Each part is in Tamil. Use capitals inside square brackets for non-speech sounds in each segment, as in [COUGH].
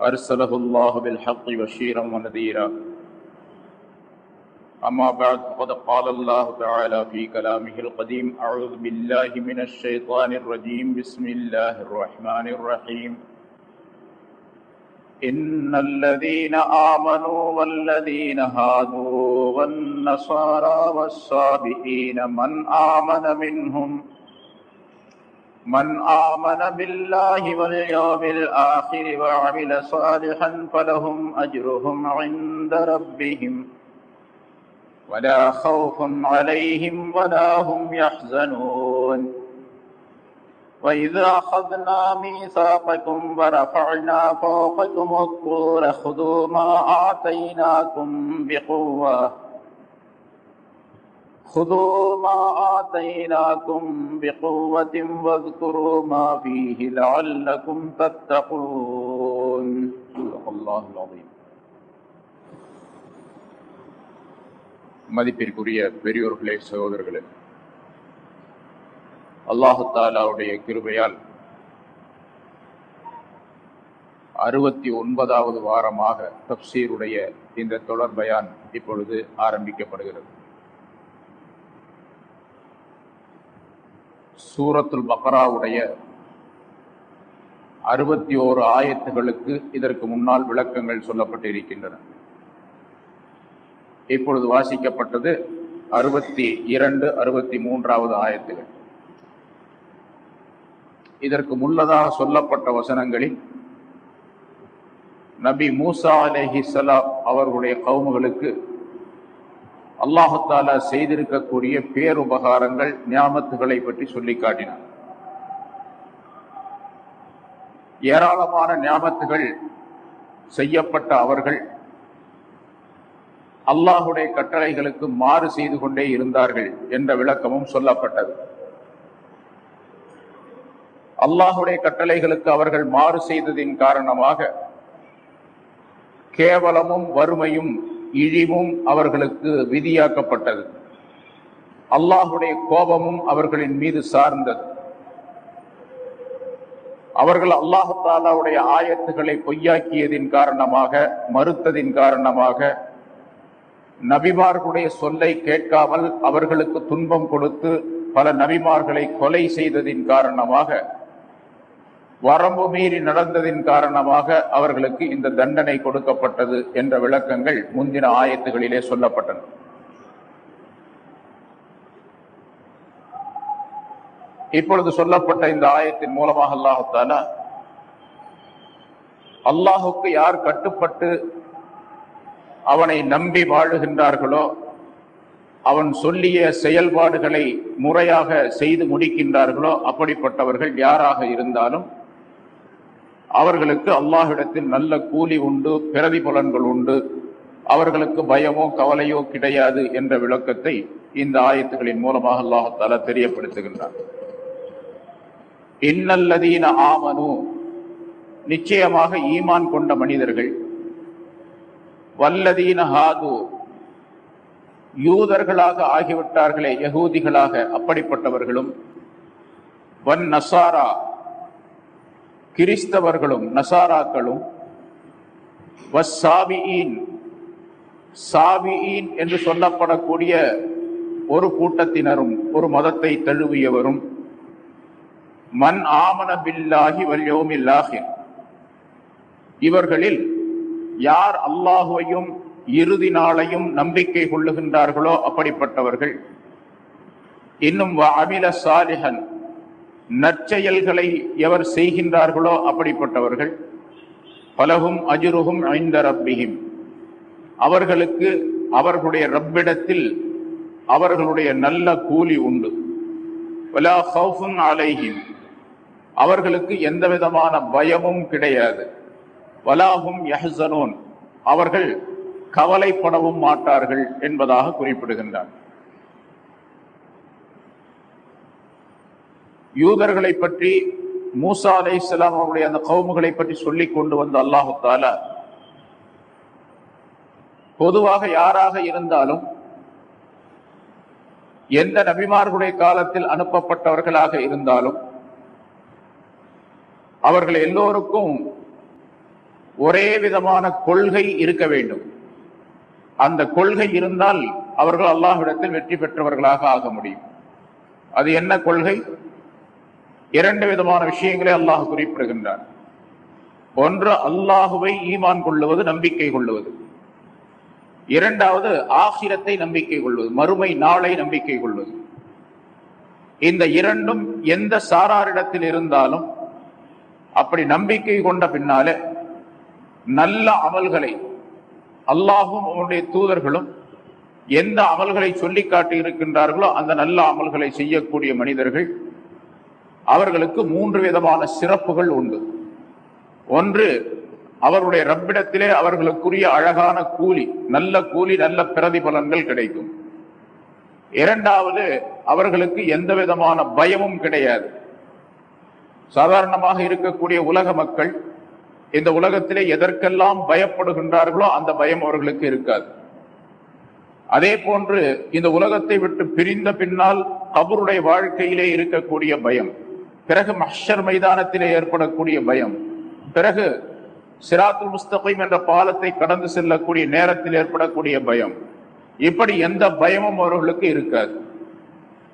أرسله الله بالحق بشيرا ونذيرا. أما بعد، فقد قال الله تعالى في كلامه القديم أعوذ بالله من الشيطان الرجيم. بسم الله الرحمن الرحيم. إن الذين آمنوا والذين هادوا والنصارى والصابئين من آمن منهم من آمن بالله واليوم الآخر وعمل صالحا فلهم أجرهم عند ربهم. ولا خوف عليهم ولا هم يحزنون. وإذا أخذنا ميثاقكم ورفعنا فوقكم الطور خذوا ما آتيناكم بقوة. خذوا ما آتيناكم بقوة واذكروا ما فيه لعلكم تتقون صدق الله العظيم மதிப்பிற்குரிய பெரியோர்களே சகோதரர்களே அல்லாஹு தாலாவுடைய கிருபையால் அறுபத்தி ஒன்பதாவது வாரமாக தப்சீருடைய இந்த தொடர் பயான் இப்பொழுது ஆரம்பிக்கப்படுகிறது சூரத்துல் பக்ராவுடைய அறுபத்தி ஓரு ஆயத்துகளுக்கு இதற்கு முன்னால் விளக்கங்கள் சொல்லப்பட்டிருக்கின்றன. இப்பொழுது வாசிக்கப்பட்டது அறுபத்தி இரண்டு அறுபத்தி மூன்றாவது ஆயத்துகள். இதற்கு முன்னதாக சொல்லப்பட்ட வசனங்களில் நபி மூசா அலஹி சலா அவர்களுடைய கவுமுகளுக்கு அல்லாஹாலா செய்திருக்கக்கூடிய பேருபகாரங்கள் ஞாபகத்துகளை பற்றி சொல்லி காட்டினார் ஏராளமான ஞாபகத்துகள் செய்யப்பட்ட அவர்கள் அல்லாஹுடைய கட்டளைகளுக்கு மாறு செய்து கொண்டே இருந்தார்கள் என்ற விளக்கமும் சொல்லப்பட்டது. அல்லாஹுடைய கட்டளைகளுக்கு அவர்கள் மாறு செய்ததின் காரணமாக கேவலமும் வறுமையும் இழிவும் அவர்களுக்கு விதியாக்கப்பட்டது. அல்லாஹுடைய கோபமும் அவர்களின் மீது சார்ந்தது. அவர்கள் அல்லாஹாலாவுடைய ஆயத்துக்களை பொய்யாக்கியதின் காரணமாக மறுத்ததின் காரணமாக நபிமார்களுடைய சொல்லை கேட்காமல் அவர்களுக்கு துன்பம் கொடுத்து பல நபிமார்களை கொலை செய்ததின் காரணமாக வரம்பு மீறி நடந்ததின் காரணமாக அவர்களுக்கு இந்த தண்டனை கொடுக்கப்பட்டது என்ற விளக்கங்கள் முந்தின ஆயத்துகளிலே சொல்லப்பட்டன. இப்பொழுது சொல்லப்பட்ட இந்த ஆயத்தின் மூலமாக அல்லாஹால அல்லாஹுக்கு யார் கட்டுப்பட்டு அவனை நம்பி வாழுகின்றார்களோ அவன் சொல்லிய செயல்பாடுகளை முறையாக செய்து முடிக்கின்றார்களோ அப்படிப்பட்டவர்கள் யாராக இருந்தாலும் அவர்களுக்கு அல்லாஹிடத்தில் நல்ல கூலி உண்டு பிரதிபலன்கள் உண்டு. அவர்களுக்கு பயமோ கவலையோ கிடையாது என்ற விளக்கத்தை இந்த ஆயத்துகளின் மூலமாக அல்லாஹால தெரியப்படுத்துகின்றார் இன்னல்லதீன ஆமனு நிச்சயமாக ஈமான் கொண்ட மனிதர்கள் வல்லதீன ஹாது யூதர்களாக ஆகிவிட்டார்களே யகூதிகளாக அப்படிப்பட்டவர்களும் வன் நசாரா கிறிஸ்தவர்களும் நசாராக்களும் வசாபியின் சாபியின் என்று சொல்லப்படக்கூடிய ஒரு கூட்டத்தினரும் ஒரு மதத்தை தழுவியவரும் மண் ஆமன பில்லாகி வல்யோமில்லாகி இவர்களில் யார் அல்லாஹுவையும் இறுதி நாளையும் நம்பிக்கை கொள்ளுகின்றார்களோ அப்படிப்பட்டவர்கள். இன்னும் அமில சாலிஹன் நற்செயல்களை எவர் செய்கின்றார்களோ அப்படிப்பட்டவர்கள் பலகும் அஜுருகும் ஐந்த ரப்பிகிம் அவர்களுக்கு அவர்களுடைய ரப்பிடத்தில் அவர்களுடைய நல்ல கூலி உண்டு. வலா ஹவுஃபுன் அலைஹிம். அவர்களுக்கு எந்த விதமான பயமும் கிடையாது. வலாகும் யஹசனோன். அவர்கள் கவலைப்படவும் மாட்டார்கள் என்பதாக குறிப்பிடுகின்றார். யூதர்களை பற்றி மூசா அலை இஸ்லாம் அவருடைய அந்த கவுமுகளை பற்றி சொல்லி கொண்டு வந்த அல்லாஹு தாலா பொதுவாக யாராக இருந்தாலும் எந்த நபிமார்களுடைய காலத்தில் அனுப்பப்பட்டவர்களாக இருந்தாலும் அவர்கள் எல்லோருக்கும் ஒரே விதமான கொள்கை இருக்க வேண்டும். அந்த கொள்கை இருந்தால் அவர்கள் அல்லாஹ்விடத்தில் வெற்றி பெற்றவர்களாக ஆக முடியும். அது என்ன கொள்கை? இரண்டு விதமான விஷயங்களை அல்லாஹ் குறிப்பிடுகின்றார் ஒன்று அல்லாஹுவை ஈமான் கொள்ளுவது நம்பிக்கை கொள்ளுவது. இரண்டாவது ஆகிரத்தை நம்பிக்கை கொள்வது மறுமை நாளை நம்பிக்கை கொள்வது. இந்த இரண்டும் எந்த சாராரிடத்தில் இருந்தாலும் அப்படி நம்பிக்கை கொண்ட பின்னாலே நல்ல அமல்களை அல்லாஹும் அவனுடைய தூதர்களும் எந்த அமல்களை சொல்லி காட்டி இருக்கின்றார்களோ அந்த நல்ல அமல்களை செய்யக்கூடிய மனிதர்கள் அவர்களுக்கு மூன்று விதமான சிறப்புகள் உண்டு. ஒன்று அவருடைய ரப்பிடத்திலே அவர்களுக்குரிய அழகான கூலி நல்ல கூலி நல்ல பிரதிபலன்கள் கிடைக்கும். இரண்டாவது அவர்களுக்கு எந்த விதமான பயமும் கிடையாது. சாதாரணமாக இருக்கக்கூடிய உலக மக்கள் இந்த உலகத்திலே எதற்கெல்லாம் பயப்படுகின்றார்களோ அந்த பயம் அவர்களுக்கு இருக்காது. அதே போன்று இந்த உலகத்தை விட்டு பிரிந்த பின்னால் கபருடைய வாழ்க்கையிலே இருக்கக்கூடிய பயம். பிறகு மஹர் மைதானத்திலே ஏற்படக்கூடிய பயம் பிறகு சிராத்துல் முஸ்தகிம் என்ற பாலத்தை கடந்து செல்லக்கூடிய நேரத்தில் ஏற்படக்கூடிய பயம். இப்படி எந்த பயமும் அவர்களுக்கு இருக்காது.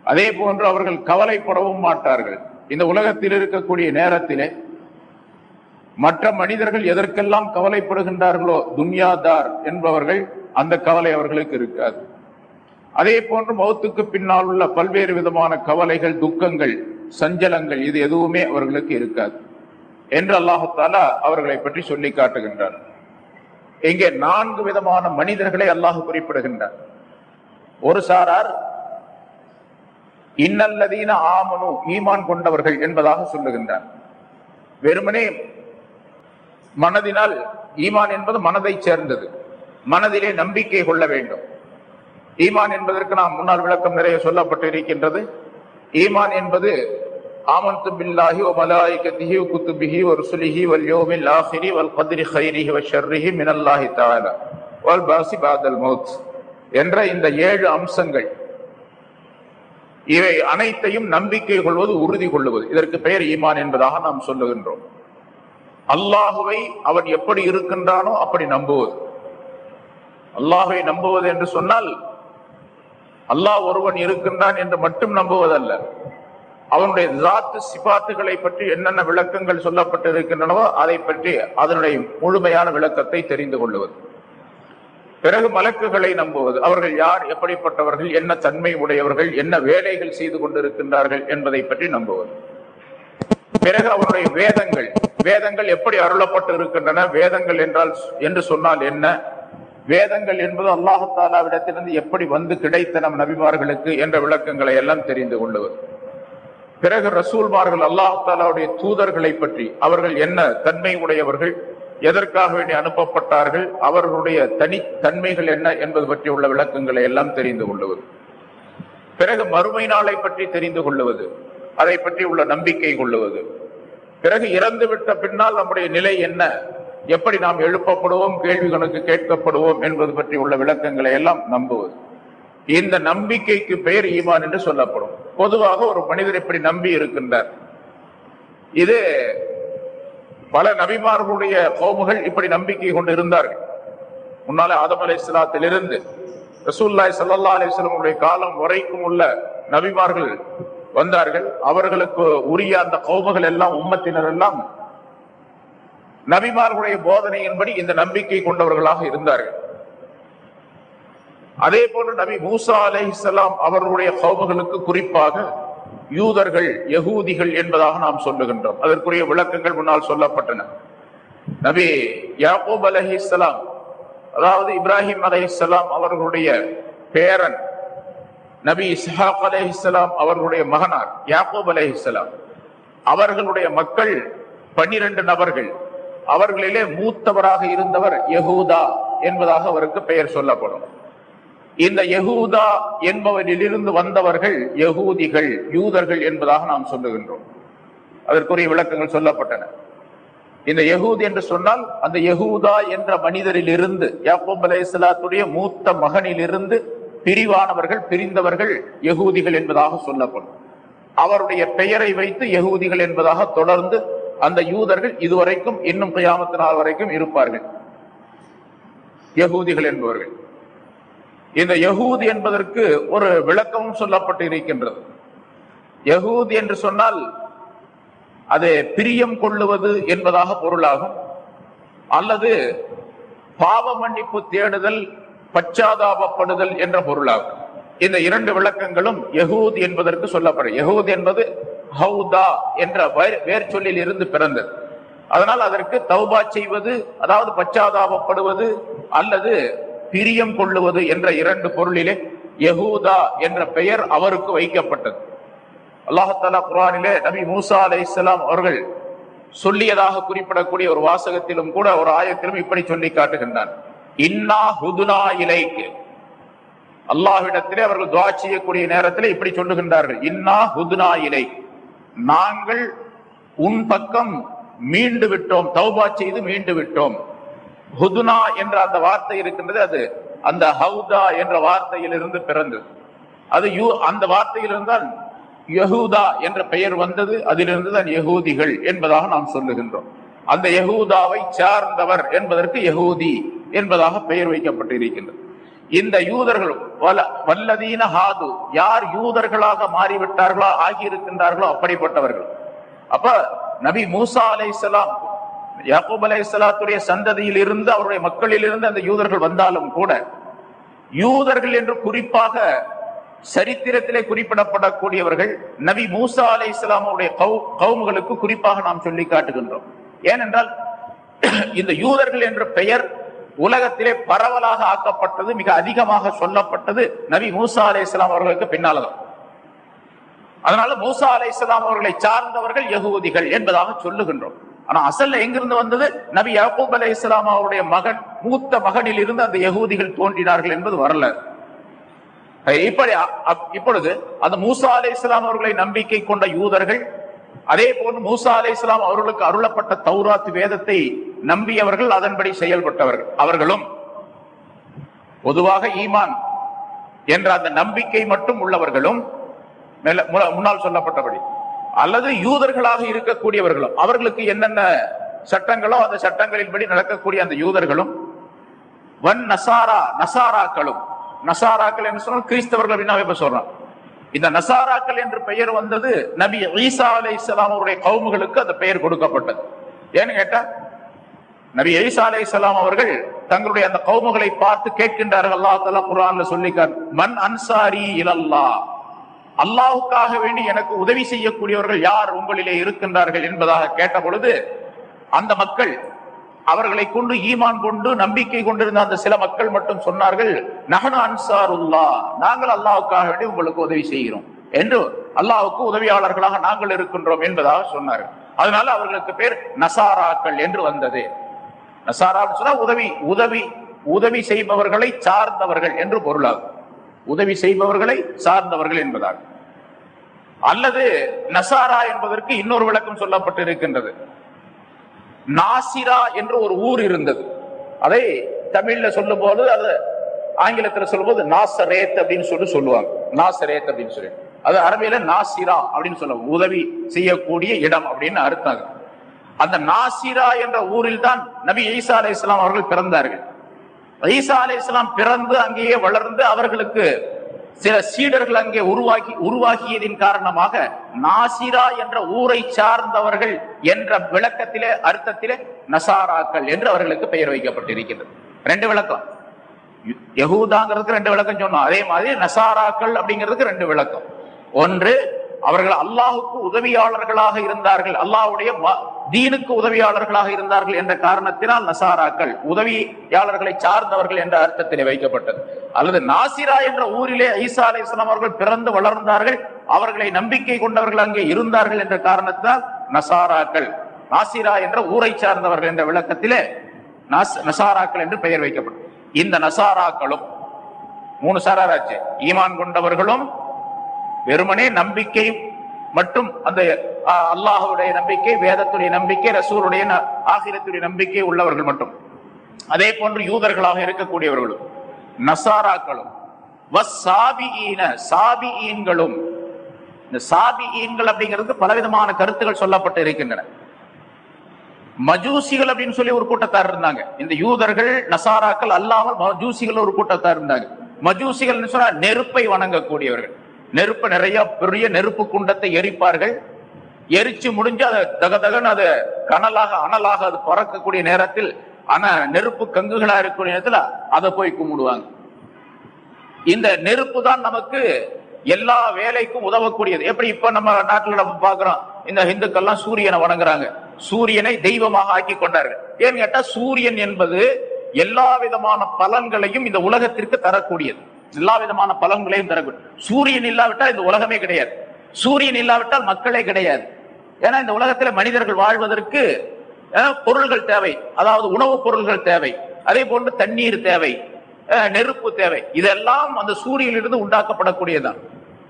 அதே போன்று அவர்கள் கவலைப்படவும் மாட்டார்கள். இந்த உலகத்தில் இருக்கக்கூடிய நேரத்திலே மற்ற மனிதர்கள் எதற்கெல்லாம் கவலைப்படுகின்றார்களோ துன்யாதார் என்பவர்கள் அந்த கவலை அவர்களுக்கு இருக்காது. அதே போன்று மௌத்துக்கு பின்னால் உள்ள பல்வேறு விதமான கவலைகள் துக்கங்கள் சஞ்சலங்கள் இது எதுவுமே அவர்களுக்கு இருக்காது. என்று அல்லாஹாலா அவர்களை பற்றி சொல்லி காட்டுகின்றார் இங்கே நான்கு விதமான மனிதர்களை அல்லாஹ் குறிப்பிடுகின்றார் ஒரு சாரார் இன்னல்லதீன ஆமனு ஈமான் கொண்டவர்கள் என்பதாக சொல்லுகின்றார். வெறுமனே மனதினால் ஈமான் என்பது மனதை சேர்ந்தது. மனதிலே நம்பிக்கை கொள்ள வேண்டும். ஈமான் என்பதற்கு நாம் முன்னால் விளக்கம் நிறைய சொல்லப்பட்டு இருக்கின்றது ஈமான் என்பது ஆமந்து பில்லாஹி ஓ மலாயிகத்திஹி வ குத்துபிஹி ஒரு சுலிஹி வல் யோமில் ஆஹிரி வல் கத்ரி ஹைரிஹி வ ஷர்ரிஹி மினல்லாஹி தஆலா வல் பாசி பாதல் மௌத் என்ற இந்த ஏழு அம்சங்கள் இவை அனைத்தையும் நம்பிக்கை கொள்வது உறுதி கொள்ளுவது இதற்கு பெயர் ஈமான் என்பதாக நாம் சொல்லுகின்றோம். அல்லாஹுவை அவன் எப்படி இருக்கின்றானோ அப்படி நம்புவது. அல்லாஹை நம்புவது என்று சொன்னால் அல்லாஹ் ஒருவன் இருக்கின்றான் என்று மட்டும் நம்புவதல்ல. அவனுடைய ஜாத்து சிபாத்துகளை பற்றி என்னென்ன விளக்கங்கள் சொல்லப்பட்டு இருக்கின்றனவோ அதை பற்றி அதனுடைய முழுமையான விளக்கத்தை தெரிந்து கொள்வது பிறகு மலக்குகளை நம்புவது. அவர்கள் யார் எப்படிப்பட்டவர்கள் என்ன தன்மை உடையவர்கள் என்ன வேலைகள் செய்து கொண்டிருக்கின்றார்கள் என்பதை பற்றி நம்புவது. பிறகு அவருடைய வேதங்கள். வேதங்கள் எப்படி அருளப்பட்டு இருக்கின்றன வேதங்கள் என்றால் என்று சொன்னால் என்ன? வேதங்கள் என்பது அல்லாஹாலாவிடத்திலிருந்து எப்படி வந்து கிடைத்த நம் நபிமார்களுக்கு என்ற விளக்கங்களை எல்லாம் தெரிந்து கொள்ளுவது. பிறகு ரசூல்மார்கள் அல்லாஹாலாவுடைய தூதர்களை பற்றி அவர்கள் என்ன தன்மை உடையவர்கள் எதற்காக வேண்டி அனுப்பப்பட்டார்கள் அவர்களுடைய தனி தன்மைகள் என்ன என்பது பற்றி உள்ள விளக்கங்களை எல்லாம் தெரிந்து கொள்ளுவது. பிறகு மறுமை நாளை பற்றி தெரிந்து கொள்ளுவது அதை பற்றி உள்ள நம்பிக்கை கொள்ளுவது. பிறகு இறந்து விட்ட பின்னால் நம்முடைய நிலை என்ன எப்படி நாம் எழுப்பப்படுவோம் கேள்வி கணக்கு கேட்கப்படுவோம் என்பது பற்றி உள்ள விளக்கங்களை எல்லாம் நம்புவது. இந்த நம்பிக்கைக்கு பெயர் ஈமான் என்று சொல்லப்படும். பொதுவாக ஒரு மனிதர் இப்படி நம்பி இருக்கின்றார்? இது பல நபிமார்களுடைய கோமுகள் இப்படி நம்பிக்கை கொண்டு இருந்தார்கள். முன்னாலே ஆதம் அலை இஸ்லாத்திலிருந்து ரசூல்லாய் சல்லா அலிஸ்லமுடைய காலம் வரைக்கும் உள்ள நபிமார்கள் வந்தார்கள். அவர்களுக்கு உரிய அந்த கோமுகள் எல்லாம் உம்மத்தினர் எல்லாம் நபிமார்களுடைய போதனையின்படி இந்த நம்பிக்கை கொண்டவர்களாக இருந்தார்கள். அதே போன்று நபி மூசா அலைஹிஸ்ஸலாம் அவர்களுடைய கௌமகளுக்கு குறிப்பாக யூதர்கள் யகூதிகள் என்பதாக நாம் சொல்லுகின்றோம். அதற்குரிய விளக்கங்கள் முன்னால் சொல்லப்பட்டன. நபி யாக்கூப் அலைஹிஸ்ஸலாம் அதாவது இப்ராஹிம் அலைஹிஸ்ஸலாம் அவர்களுடைய பேரன் நபி இஸ்ஹாக் அலைஹிஸ்ஸலாம் அவர்களுடைய மகனார் யாக்கூப் அலைஹிஸ்ஸலாம் அவர்களுடைய மக்கள் பன்னிரண்டு நபர்கள் அவர்களிலே மூத்தவராக இருந்தவர் யகூதா என்பதாக அவருக்கு பெயர் சொல்லப்படும். இந்த யகூதா என்பவரிலிருந்து வந்தவர்கள் யகூதிகள் யூதர்கள் என்பதாக நாம் சொல்லுகின்றோம். அதற்குரிய விளக்கங்கள் சொல்லப்பட்டன. இந்த யகூத் என்று சொன்னால் அந்த யகூதா என்ற மனிதரில் இருந்து யாப்போப் மூத்த மகனிலிருந்து பிரிவானவர்கள் பிரிந்தவர்கள் யகூதிகள் என்பதாக சொல்லப்படும். அவருடைய பெயரை வைத்து யகூதிகள் என்பதாக தொடர்ந்து அந்த யூதர்கள் இதுவரைக்கும் இன்னும் கியாமத்து நாள் வரைக்கும் இருப்பார்கள். யகூதிகள் என்பவர்கள். இந்த யகூதி என்பதற்கு ஒரு விளக்கமும் சொல்லப்பட்டு இருக்கின்றது யகூதி என்று சொன்னால் அது பிரியம் கொள்ளுவது என்பதாக பொருளாகும். அல்லது பாவ மன்னிப்பு தேடுதல் பச்சாதாபப்படுதல் என்ற பொருளாகும். இந்த இரண்டு விளக்கங்களும் யகூத் என்பதற்கு சொல்லப்படும். யகூத் என்பது ஹவுதா என்ற வேர்- வேர் சொல்லில் இருந்து பிறந்தது. அதனால் அதற்கு தௌபா செய்வது அதாவது பச்சாதாபப்படுவது அல்லது பிரியம் கொள்ளுவது என்ற இரண்டு பொருளிலே யகூதா என்ற பெயர் அவருக்கு வைக்கப்பட்டது. அல்லாஹாலா குரானிலே நபி மூசா அலைஹிஸ்ஸலாம் அவர்கள் சொல்லியதாக குறிப்பிடக்கூடிய ஒரு வாசகத்திலும் கூட ஒரு ஆயத்திலும் இப்படி சொல்லி காட்டுகின்றான். இன்னா ஹுதுனா இலைக்கு. அல்லாஹ்விடத்திலே அவர்கள் துவா செய்யக்கூடிய நேரத்தில் இப்படி சொல்லுகின்றார்கள். இன்னா ஹுதுனா இலை நாங்கள் உன் பக்கம் மீண்டு விட்டோம். தௌபா செய்து மீண்டு விட்டோம். ஹுதுனா என்ற அந்த வார்த்தை இருக்கின்றது அது அந்த ஹவுதா என்ற வார்த்தையிலிருந்து பிறந்தது. அது யூ அந்த வார்த்தையிலிருந்து தான் யஹூதா என்ற பெயர் வந்தது அதிலிருந்து தான் யகூதிகள் என்பதாக நாம் சொல்லுகின்றோம். அந்த யகூதாவை சார்ந்தவர் என்பதற்கு யகூதி என்பதாக பெயர் வைக்கப்பட்டு இருக்கின்றது இந்த யூதர்கள் வல- வல்லதீன ஹாது யார் யூதர்களாக மாறிவிட்டார்களோ ஆகியிருக்கின்றார்களோ அப்படிப்பட்டவர்கள். அப்ப நபி மூசா அலைஹிஸ்ஸலாம் யாக்கூப் அலைசலாத்துடைய சந்ததியில் இருந்து அவருடைய மக்களில் இருந்து அந்த யூதர்கள் வந்தாலும் கூட யூதர்கள் என்று குறிப்பாக சரித்திரத்திலே குறிப்பிடப்படக்கூடியவர்கள் நபி மூசா அலை இஸ்லாமுடைய கவுமுகளுக்கு குறிப்பாக நாம் சொல்லி காட்டுகின்றோம். ஏனென்றால் இந்த யூதர்கள் என்ற பெயர் உலகத்திலே பரவலாக ஆக்கப்பட்டது மிக அதிகமாக சொல்லப்பட்டது நபி மூசா அலை இஸ்லாம் அவர்களுக்கு பின்னால்தான் அதனால மூசா அலை இஸ்லாம் அவர்களை சார்ந்தவர்கள் யகூதிகள் என்பதாக சொல்லுகின்றோம். ஆனா அசல்ல எங்கிருந்து வந்தது? நபி யாக்கூப் அலை இஸ்லாம் அவருடைய மகன் மூத்த மகனில் இருந்து அந்த யகூதிகள் தோன்றினார்கள் என்பது வரல இப்படி அப்- இப்பொழுது அந்த மூசா அலை இஸ்லாம் அவர்களை நம்பிக்கை கொண்ட யூதர்கள் அதே போன்று மூசா அலை இஸ்லாம் அவர்களுக்கு அருளப்பட்ட தௌராத் வேதத்தை நம்பியவர்கள் அதன்படி செயல்பட்டவர்கள் அவர்களும். பொதுவாக ஈமான் என்ற அந்த நம்பிக்கை மட்டும் உள்ளவர்களும் முன்னால் சொல்லப்பட்டபடி. அல்லது யூதர்களாக இருக்கக்கூடியவர்களும் அவர்களுக்கு என்னென்ன சட்டங்களோ அந்த சட்டங்களின்படி நடக்கக்கூடிய அந்த யூதர்களும் வன் நசாரா நசாராக்களும். நசாராக்கள் என்று சொன்னால் கிறிஸ்தவர்கள் அப்படின்னு இப்ப சொல்றான். இந்த நசாராக்கள் என்று பெயர் வந்தது நபி ஈசா அலை இஸ்லாம் அவருடைய கவுமுகளுக்கு அந்த பெயர் கொடுக்கப்பட்டது. ஏன்னு கேட்டா நபி ஈசா அலை இஸ்லாம் அவர்கள் தங்களுடைய அந்த கவுமுகளை பார்த்து கேட்கின்றார்கள். அல்லாஹ் தலா குரான்ல சொல்லிக்கார் மன் அன்சாரி இலல்லா அல்லாஹுக்காக வேண்டி எனக்கு உதவி செய்யக்கூடியவர்கள் யார் உங்களிலே இருக்கின்றார்கள் என்பதாக கேட்ட பொழுது அந்த மக்கள் அவர்களை கொண்டு ஈமான் கொண்டு நம்பிக்கை கொண்டிருந்த அந்த சில மக்கள் மட்டும் சொன்னார்கள் நகன அன்சாருல்லா நாங்கள் அல்லாவுக்காக வேண்டி உங்களுக்கு உதவி செய்கிறோம் என்று அல்லாவுக்கு உதவியாளர்களாக நாங்கள் இருக்கின்றோம் என்பதாக சொன்னார்கள் அதனால அவர்களுக்கு பேர் நசாராக்கள் என்று வந்தது. நசாரா சொன்னா உதவி உதவி உதவி செய்பவர்களை சார்ந்தவர்கள் என்று பொருளாகும். உதவி செய்பவர்களை சார்ந்தவர்கள் என்பதாகும். அல்லது நசாரா என்பதற்கு இன்னொரு விளக்கம் சொல்லப்பட்டு இருக்கின்றது நாசிரா என்று ஒரு ஊர் இருந்தது. அதை தமிழ்ல சொல்லும் போது அது ஆங்கிலத்துல சொல்லும்போது நாசரேத் அப்படின்னு சொல்லி சொல்லுவாங்க. நாசரேத் அப்படின்னு சொல்லி. அது அரபியில நாசிரா அப்படின்னு சொல்லுவாங்க. உதவி செய்யக்கூடிய இடம் அப்படின்னு அர்த்தம் அந்த நாசிரா என்ற ஊரில் தான் நபி ஈசா அலை இஸ்லாம் அவர்கள் பிறந்தார்கள். ஈசா அலை இஸ்லாம் பிறந்து அங்கேயே வளர்ந்து அவர்களுக்கு சில சீடர்கள் அங்கே உருவாகி உருவாகியதின் காரணமாக நாசிரா என்ற ஊரை சார்ந்தவர்கள் என்ற விளக்கத்திலே அர்த்தத்திலே நசாராக்கள் என்று அவர்களுக்கு பெயர் வைக்கப்பட்டிருக்கிறது ரெண்டு விளக்கம். யு- யகூதாங்கிறதுக்கு ரெண்டு விளக்கம் சொன்னோம். அதே மாதிரி நசாராக்கள் அப்படிங்கிறதுக்கு ரெண்டு விளக்கம். ஒன்று அவர்கள் அல்லாஹுக்கு உதவியாளர்களாக இருந்தார்கள். அல்லாஹ்வுடைய ம- தீனுக்கு உதவியாளர்களாக இருந்தார்கள் என்ற காரணத்தினால் நசாராக்கள் உதவியாளர்களை சார்ந்தவர்கள் என்ற அர்த்தத்திலே வைக்கப்பட்டது. அல்லது நாசிரா என்ற ஊரிலே ஈசா அலை அவர்கள் பிறந்து வளர்ந்தார்கள். அவர்களை நம்பிக்கை கொண்டவர்கள் அங்கே இருந்தார்கள் என்ற காரணத்தினால் நசாராக்கள் நாசிரா என்ற ஊரை சார்ந்தவர்கள் என்ற விளக்கத்திலே நசாராக்கள் என்று பெயர் வைக்கப்படும் இந்த நசாராக்களும் மூணு சாராராச்சு ஈமான் கொண்டவர்களும் வெறுமனே நம்பிக்கை மட்டும் அந்த அல்லாஹுடைய நம்பிக்கை வேதத்துடைய நம்பிக்கை ரசூருடைய ஆகிரத்துடைய நம்பிக்கை உள்ளவர்கள் மட்டும். அதே போன்று யூதர்களாக இருக்கக்கூடியவர்களும் நசாராக்களும் வஸ்ஸாபிஈன, இந்த சாபிஈன்கள் அப்படிங்கிறது பலவிதமான கருத்துகள் சொல்லப்பட்டு இருக்கின்றன. மஜூசிகள் அப்படின்னு சொல்லி ஒரு கூட்டத்தார் இருந்தாங்க. இந்த யூதர்கள் நசாராக்கள் அல்லாமல் மஜூசிகள் ஒரு கூட்டத்தார் இருந்தாங்க. மஜூசிகள் சொன்னா நெருப்பை வணங்கக்கூடியவர்கள். நெருப்பு நிறைய பெரிய நெருப்பு குண்டத்தை எரிப்பார்கள். எரிச்சு முடிஞ்சு அதை தகதகன்னு அதை கனலாக அனலாக அது பறக்கக்கூடிய நேரத்தில் ஆனா நெருப்பு கங்குகளா இருக்கக்கூடிய நேரத்தில் அதை போய் கும்பிடுவாங்க. இந்த நெருப்பு தான் நமக்கு எல்லா வேலைக்கும் உதவக்கூடியது. எப்படி இப்ப நம்ம நாட்டில் நம்ம பாக்குறோம் இந்த இந்துக்கள்லாம் சூரியனை வணங்குறாங்க. சூரியனை தெய்வமாக ஆக்கி கொண்டார்கள். ஏன்னு கேட்டா சூரியன் என்பது எல்லா விதமான பலன்களையும் இந்த உலகத்திற்கு தரக்கூடியது. எல்லா விதமான பலன்களையும் தரக்கூடிய சூரியன் இல்லாவிட்டால் இந்த உலகமே கிடையாது. சூரியன் இல்லாவிட்டால் மக்களே கிடையாது. ஏன்னா இந்த உலகத்துல மனிதர்கள் வாழ்வதற்கு பொருள்கள் தேவை. அதாவது உணவுப் பொருள்கள் தேவை. அதே போன்று தண்ணீர் தேவை. நெருப்பு தேவை. இதெல்லாம் அந்த சூரியனிலிருந்து உண்டாக்கப்படக்கூடியதுதான்.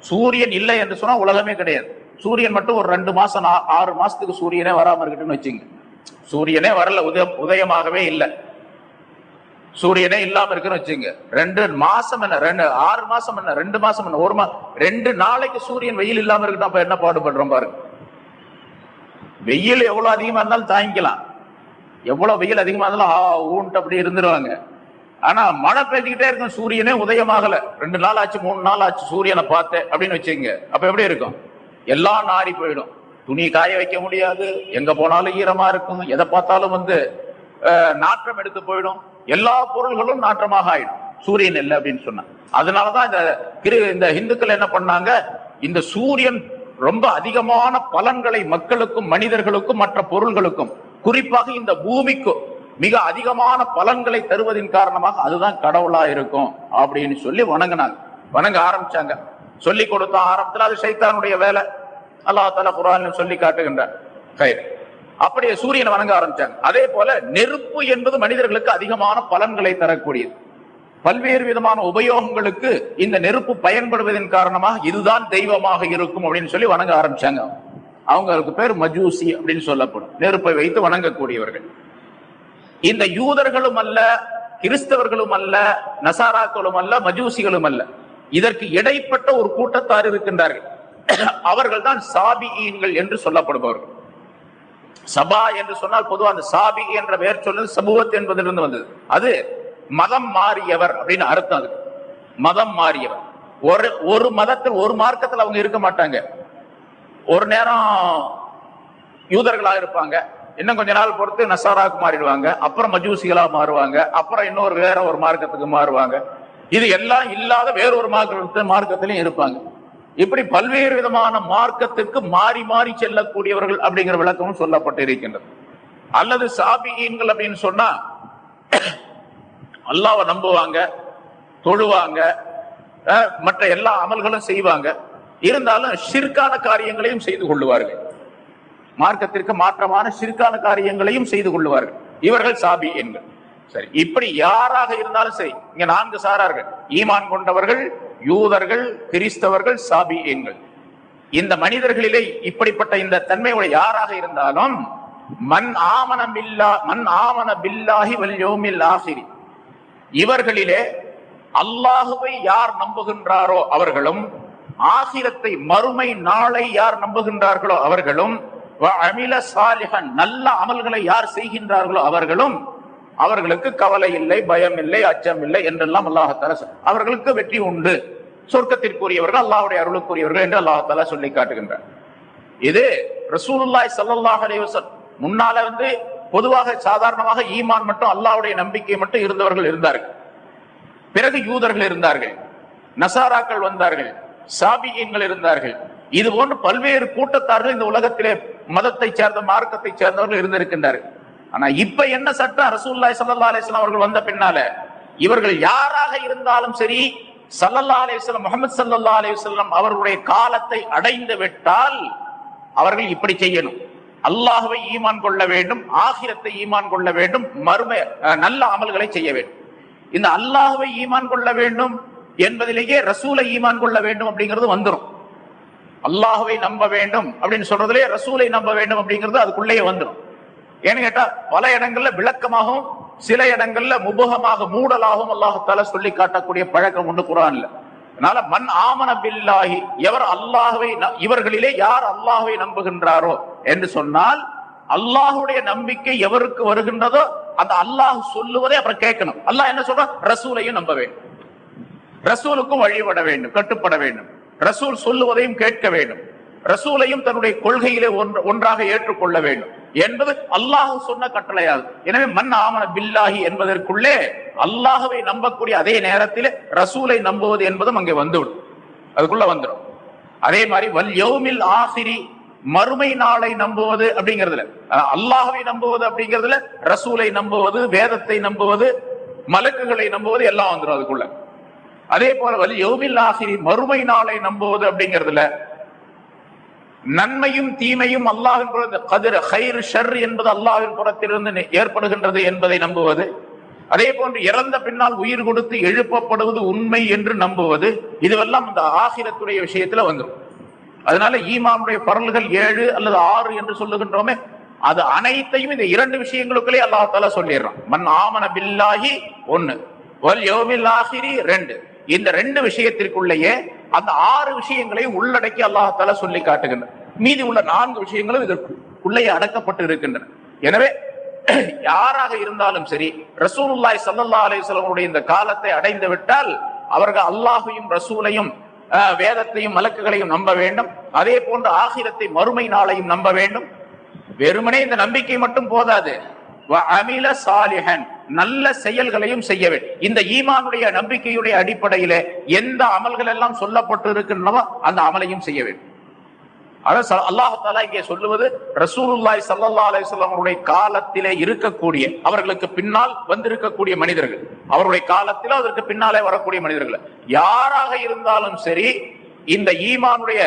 சூரியன் இல்லை என்று சொன்னா உலகமே கிடையாது. சூரியன் மட்டும் ஒரு ரெண்டு மாசம் ஆறு மாசத்துக்கு சூரியனே வராம இருக்கட்டும்னு வச்சுங்க சூரியனே வரல உதயம் உதயமாகவே இல்லை. சூரியனே இல்லாம இருக்குன்னு வச்சுங்க ரெண்டு மாசம் என்ன ரெண்டு ஆறு மாசம் என்ன ரெண்டு மாசம் என்ன ஒரு மா ரெண்டு நாளைக்கு சூரியன் வெயில் இல்லாம இருக்கட்டும் அப்ப என்ன பாடுபடுறோம் பாருங்க. வெயில் எவ்வளவு அதிகமா இருந்தாலும் தாங்கிக்கலாம். எவ்வளவு வெயில் அதிகமா இருந்தாலும் ஆ ஊன்ட்டு அப்படி இருந்துருவாங்க. ஆனா மழை பெய்ஞ்சுக்கிட்டே இருக்கும் சூரியனே உதயமாகல. ரெண்டு நாள் ஆச்சு மூணு நாள் ஆச்சு சூரியனை பார்த்தேன் அப்படின்னு வச்சுங்க அப்ப எப்படி இருக்கும்? எல்லாம் நாரி போயிடும். துணி காய வைக்க முடியாது. எங்க போனாலும் ஈரமா இருக்கும். எதை பார்த்தாலும் வந்து நாற்றம் எடுத்து போயிடும். எல்லா பொருள்களும் நாற்றமாக ஆயிடும். சூரியன் இல்லை அப்படின்னு சொன்னா. அதனாலதான் இந்த கிரு- இந்த இந்துக்கள் என்ன பண்ணாங்க? இந்த சூரியன் ரொம்ப அதிகமான பலன்களை மக்களுக்கும் மனிதர்களுக்கும் மற்ற பொருள்களுக்கும் குறிப்பாக இந்த பூமிக்கும் மிக அதிகமான பலன்களை தருவதின் காரணமாக அதுதான் கடவுளா இருக்கும் அப்படின்னு சொல்லி வணங்கினாங்க. வணங்க ஆரம்பிச்சாங்க. சொல்லி கொடுத்த ஆரம்பத்தில் அது சைத்தானுடைய வேலை. அல்லா தலா குரான் சொல்லி காட்டுகின்றார் கயிறு அப்படியே சூரியனை வணங்க ஆரம்பிச்சாங்க. அதே போல நெருப்பு என்பது மனிதர்களுக்கு அதிகமான பலன்களை தரக்கூடியது. பல்வேறு விதமான உபயோகங்களுக்கு இந்த நெருப்பு பயன்படுவதன் காரணமாக இதுதான் தெய்வமாக இருக்கும் அப்படின்னு சொல்லி வணங்க ஆரம்பிச்சாங்க. அவங்களுக்கு பேர் மஜூசி அப்படின்னு சொல்லப்படும். நெருப்பை வைத்து வணங்கக்கூடியவர்கள். இந்த யூதர்களும் அல்ல கிறிஸ்தவர்களும் அல்ல நசாராக்களும் அல்ல மஜூசிகளும் அல்ல. இதற்கு இடைப்பட்ட ஒரு கூட்டத்தார் இருக்கின்றார்கள். அவர்கள் தான் சாபியீன்கள் என்று சொல்லப்படுபவர்கள். சபா என்று சொன்னால் பொதுவா அந்த சாபி என்ற பெயர் சொன்னது சமூகத் என்பதிலிருந்து வந்தது. அது மதம் மாறியவர் அப்படின்னு அர்த்தம் அது மதம் மாறியவர். ஒரு ஒரு மதத்தில் ஒரு மார்க்கத்தில் அவங்க இருக்க மாட்டாங்க. ஒரு நேரம் யூதர்களாக இருப்பாங்க. இன்னும் கொஞ்ச நாள் பொறுத்து நசாராவுக்கு மாறிடுவாங்க. அப்புறம் மஜூசிகளாக மாறுவாங்க. அப்புறம் இன்னொரு வேற ஒரு மார்க்கத்துக்கு மாறுவாங்க. இது எல்லாம் இல்லாத வேறொரு மார்க்க மார்க்கத்திலையும் இருப்பாங்க. இப்படி பல்வேறு விதமான மார்க்கத்திற்கு மாறி மாறி செல்லக்கூடியவர்கள் அப்படிங்கிற விளக்கமும் சொல்லப்பட்டு இருக்கின்றது அல்லது சாபியீன்கள் அப்படின்னு சொன்னா அல்லாவை நம்புவாங்க தொழுவாங்க மற்ற எல்லா அமல்களும் செய்வாங்க. இருந்தாலும் சிற்கான காரியங்களையும் செய்து கொள்ளுவார்கள். மார்க்கத்திற்கு மாற்றமான சிற்கான காரியங்களையும் செய்து கொள்ளுவார்கள். இவர்கள் சாபி என்கள் சரி இப்படி யாராக இருந்தாலும் சரி இங்க நான்கு சாரார்கள் ஈமான் கொண்டவர்கள் யூதர்கள் கிறிஸ்தவர்கள் சாபியன்கள் இந்த மனிதர்களிலே இப்படிப்பட்ட இந்த தன்மையுடைய யாராக இருந்தாலும் மண் ஆமன பில்லா மண் ஆமன பில்லாஹி வல் இவர்களிலே அல்லாஹுவை யார் நம்புகின்றாரோ அவர்களும் ஆசிரத்தை மறுமை நாளை யார் நம்புகின்றார்களோ அவர்களும் வ அமில சாலிகன் நல்ல அமல்களை யார் செய்கின்றார்களோ அவர்களும் அவர்களுக்கு கவலை இல்லை பயம் இல்லை அச்சம் இல்லை என்றெல்லாம் அல்லாஹால அவர்களுக்கு வெற்றி உண்டு. சொர்க்கத்திற்குரியவர்கள் அல்லாஹுடைய அருளுக்குரியவர்கள் என்று அல்லாஹால சொல்லி காட்டுகின்றார். இது ரசூலுல்லாய் ஸல்லல்லாஹு அலைஹி முன்னால வந்து பொதுவாக சாதாரணமாக ஈமான் மட்டும் அல்லாஹ்வுடைய நம்பிக்கை மட்டும் இருந்தவர்கள் இருந்தார்கள். பிறகு யூதர்கள் இருந்தார்கள் நசாராக்கள் வந்தார்கள் சாபியங்கள் இருந்தார்கள். இது போன்று பல்வேறு கூட்டத்தார்கள் இந்த உலகத்திலே மதத்தை சேர்ந்த மார்க்கத்தை சேர்ந்தவர்கள் இருந்திருக்கின்றார்கள். ஆனா இப்ப என்ன சட்டம் ரசூல்லாய் சல்லா அலிஸ்லாம் அவர்கள் வந்த பின்னால இவர்கள் யாராக இருந்தாலும் சரி சல்லல்லா அலிஸ்லாம் முகமது சல்லல்லா அலிஸ்லாம் அவர்களுடைய காலத்தை அடைந்து விட்டால் அவர்கள் இப்படி செய்யணும். அல்லாஹுவை ஈமான் கொள்ள வேண்டும் ஆகிரத்தை ஈமான் கொள்ள வேண்டும் மறுமை நல்ல அமல்களை செய்ய வேண்டும். இந்த அல்லாஹுவை ஈமான் கொள்ள வேண்டும் என்பதிலேயே ரசூலை ஈமான் கொள்ள வேண்டும் அப்படிங்கிறது வந்துடும் அல்லாஹுவை நம்ப வேண்டும் அப்படின்னு சொல்றதுலேயே ரசூலை நம்ப வேண்டும் அப்படிங்கிறது அதுக்குள்ளேயே வந்துடும் ஏன்னு கேட்டா பல இடங்கள்ல விளக்கமாகவும் சில இடங்கள்ல முபகமாக மூடலாகவும் அல்லாஹால சொல்லி காட்டக்கூடிய பழக்கம் ஒண்ணு குரான்ல அதனால மண் ஆமன பில்லாஹி எவர் அல்லாஹுவை ந- இவர்களிலே யார் அல்லாஹுவை நம்புகின்றாரோ என்று சொன்னால் அல்லாஹுடைய நம்பிக்கை எவருக்கு வருகின்றதோ அந்த அல்லாஹ் சொல்லுவதை அப்புறம் கேட்கணும். அல்லாஹ் என்ன சொல்றான்? ரசூலையும் நம்ப வேண்டும். ரசூலுக்கும் வழிபட வேண்டும் கட்டுப்பட வேண்டும். ரசூல் சொல்லுவதையும் கேட்க வேண்டும். ரசூலையும் தன்னுடைய கொள்கையிலே ஒன்று- ஒன்றாக ஏற்றுக்கொள்ள வேண்டும். என்பது அல்லாஹ் சொன்ன கட்டளையாது எனவே மண் ஆமன பில்லாஹி என்பதற்குள்ளே அல்லாஹவை நம்பக்கூடிய அதே நேரத்தில் ரசூலை நம்புவது என்பதும் அங்கே வந்துவிடும். அதுக்குள்ள வந்துடும் அதே மாதிரி வல் யௌமில் ஆசிரி மறுமை நாளை நம்புவது அப்படிங்கிறதுல. அல்லாஹவை நம்புவது அப்படிங்கிறதுல ரசூலை நம்புவது வேதத்தை நம்புவது மலக்குகளை நம்புவது எல்லாம் வந்துடும் அதுக்குள்ள. அதே போல வலி யோமில் ஆசிரி மறுமை நாளை நம்புவது அப்படிங்கிறதுல நன்மையும் தீமையும் அல்லாஹின் புறத்து கதிர் ஹைரு ஷர் என்பது அல்லாஹின் புறத்திலிருந்து ஏற்படுகின்றது என்பதை நம்புவது. அதே போன்று இறந்த பின்னால் உயிர் கொடுத்து எழுப்பப்படுவது உண்மை என்று நம்புவது. இதுவெல்லாம் இந்த ஆகிரத்துடைய விஷயத்துல வந்துடும் அதனால ஈமானுடைய பரல்கள் ஏழு அல்லது ஆறு என்று சொல்லுகின்றோமே அது அனைத்தையும் இந்த இரண்டு விஷயங்களுக்குள்ளே அல்லாஹால சொல்லிடுறான். மண் ஆமன பில்லாஹி ஒன்னு வல் ரெண்டு. இந்த ரெண்டு விஷயத்திற்குள்ளேயே அந்த ஆறு விஷயங்களையும் உள்ளடக்கி அல்லாஹால சொல்லி காட்டுகின்றன. மீதி உள்ள நான்கு விஷயங்களும் இதற்குள்ளே அடக்கப்பட்டு இருக்கின்றன எனவே யாராக இருந்தாலும் சரி ரசூலுல்லாய் சல்லா அலிஸ்லமுடைய இந்த காலத்தை அடைந்து விட்டால் அவர்கள் அல்லாஹையும் ரசூலையும் வேதத்தையும் மலக்குகளையும் நம்ப வேண்டும். அதே போன்று ஆகிரத்தை மறுமை நாளையும் நம்ப வேண்டும். வெறுமனே இந்த நம்பிக்கை மட்டும் போதாது. அமில சாலிஹன் நல்ல செயல்களையும் செய்ய வேண்டும் இந்த ஈமானுடைய நம்பிக்கையுடைய அடிப்படையில எந்த அமல்கள் எல்லாம் சொல்லப்பட்டு இருக்கின்றனவோ அந்த அமலையும் செய்ய வேண்டும். அதான் அல்லாஹாலா இங்கே சொல்லுவது ரசூலுல்லாய் சல்லா அலிஸ்லாம் அவருடைய காலத்திலே இருக்கக்கூடிய அவர்களுக்கு பின்னால் வந்திருக்கக்கூடிய மனிதர்கள். அவருடைய காலத்தில் அதற்கு பின்னாலே வரக்கூடிய மனிதர்கள். யாராக இருந்தாலும் சரி இந்த ஈமானுடைய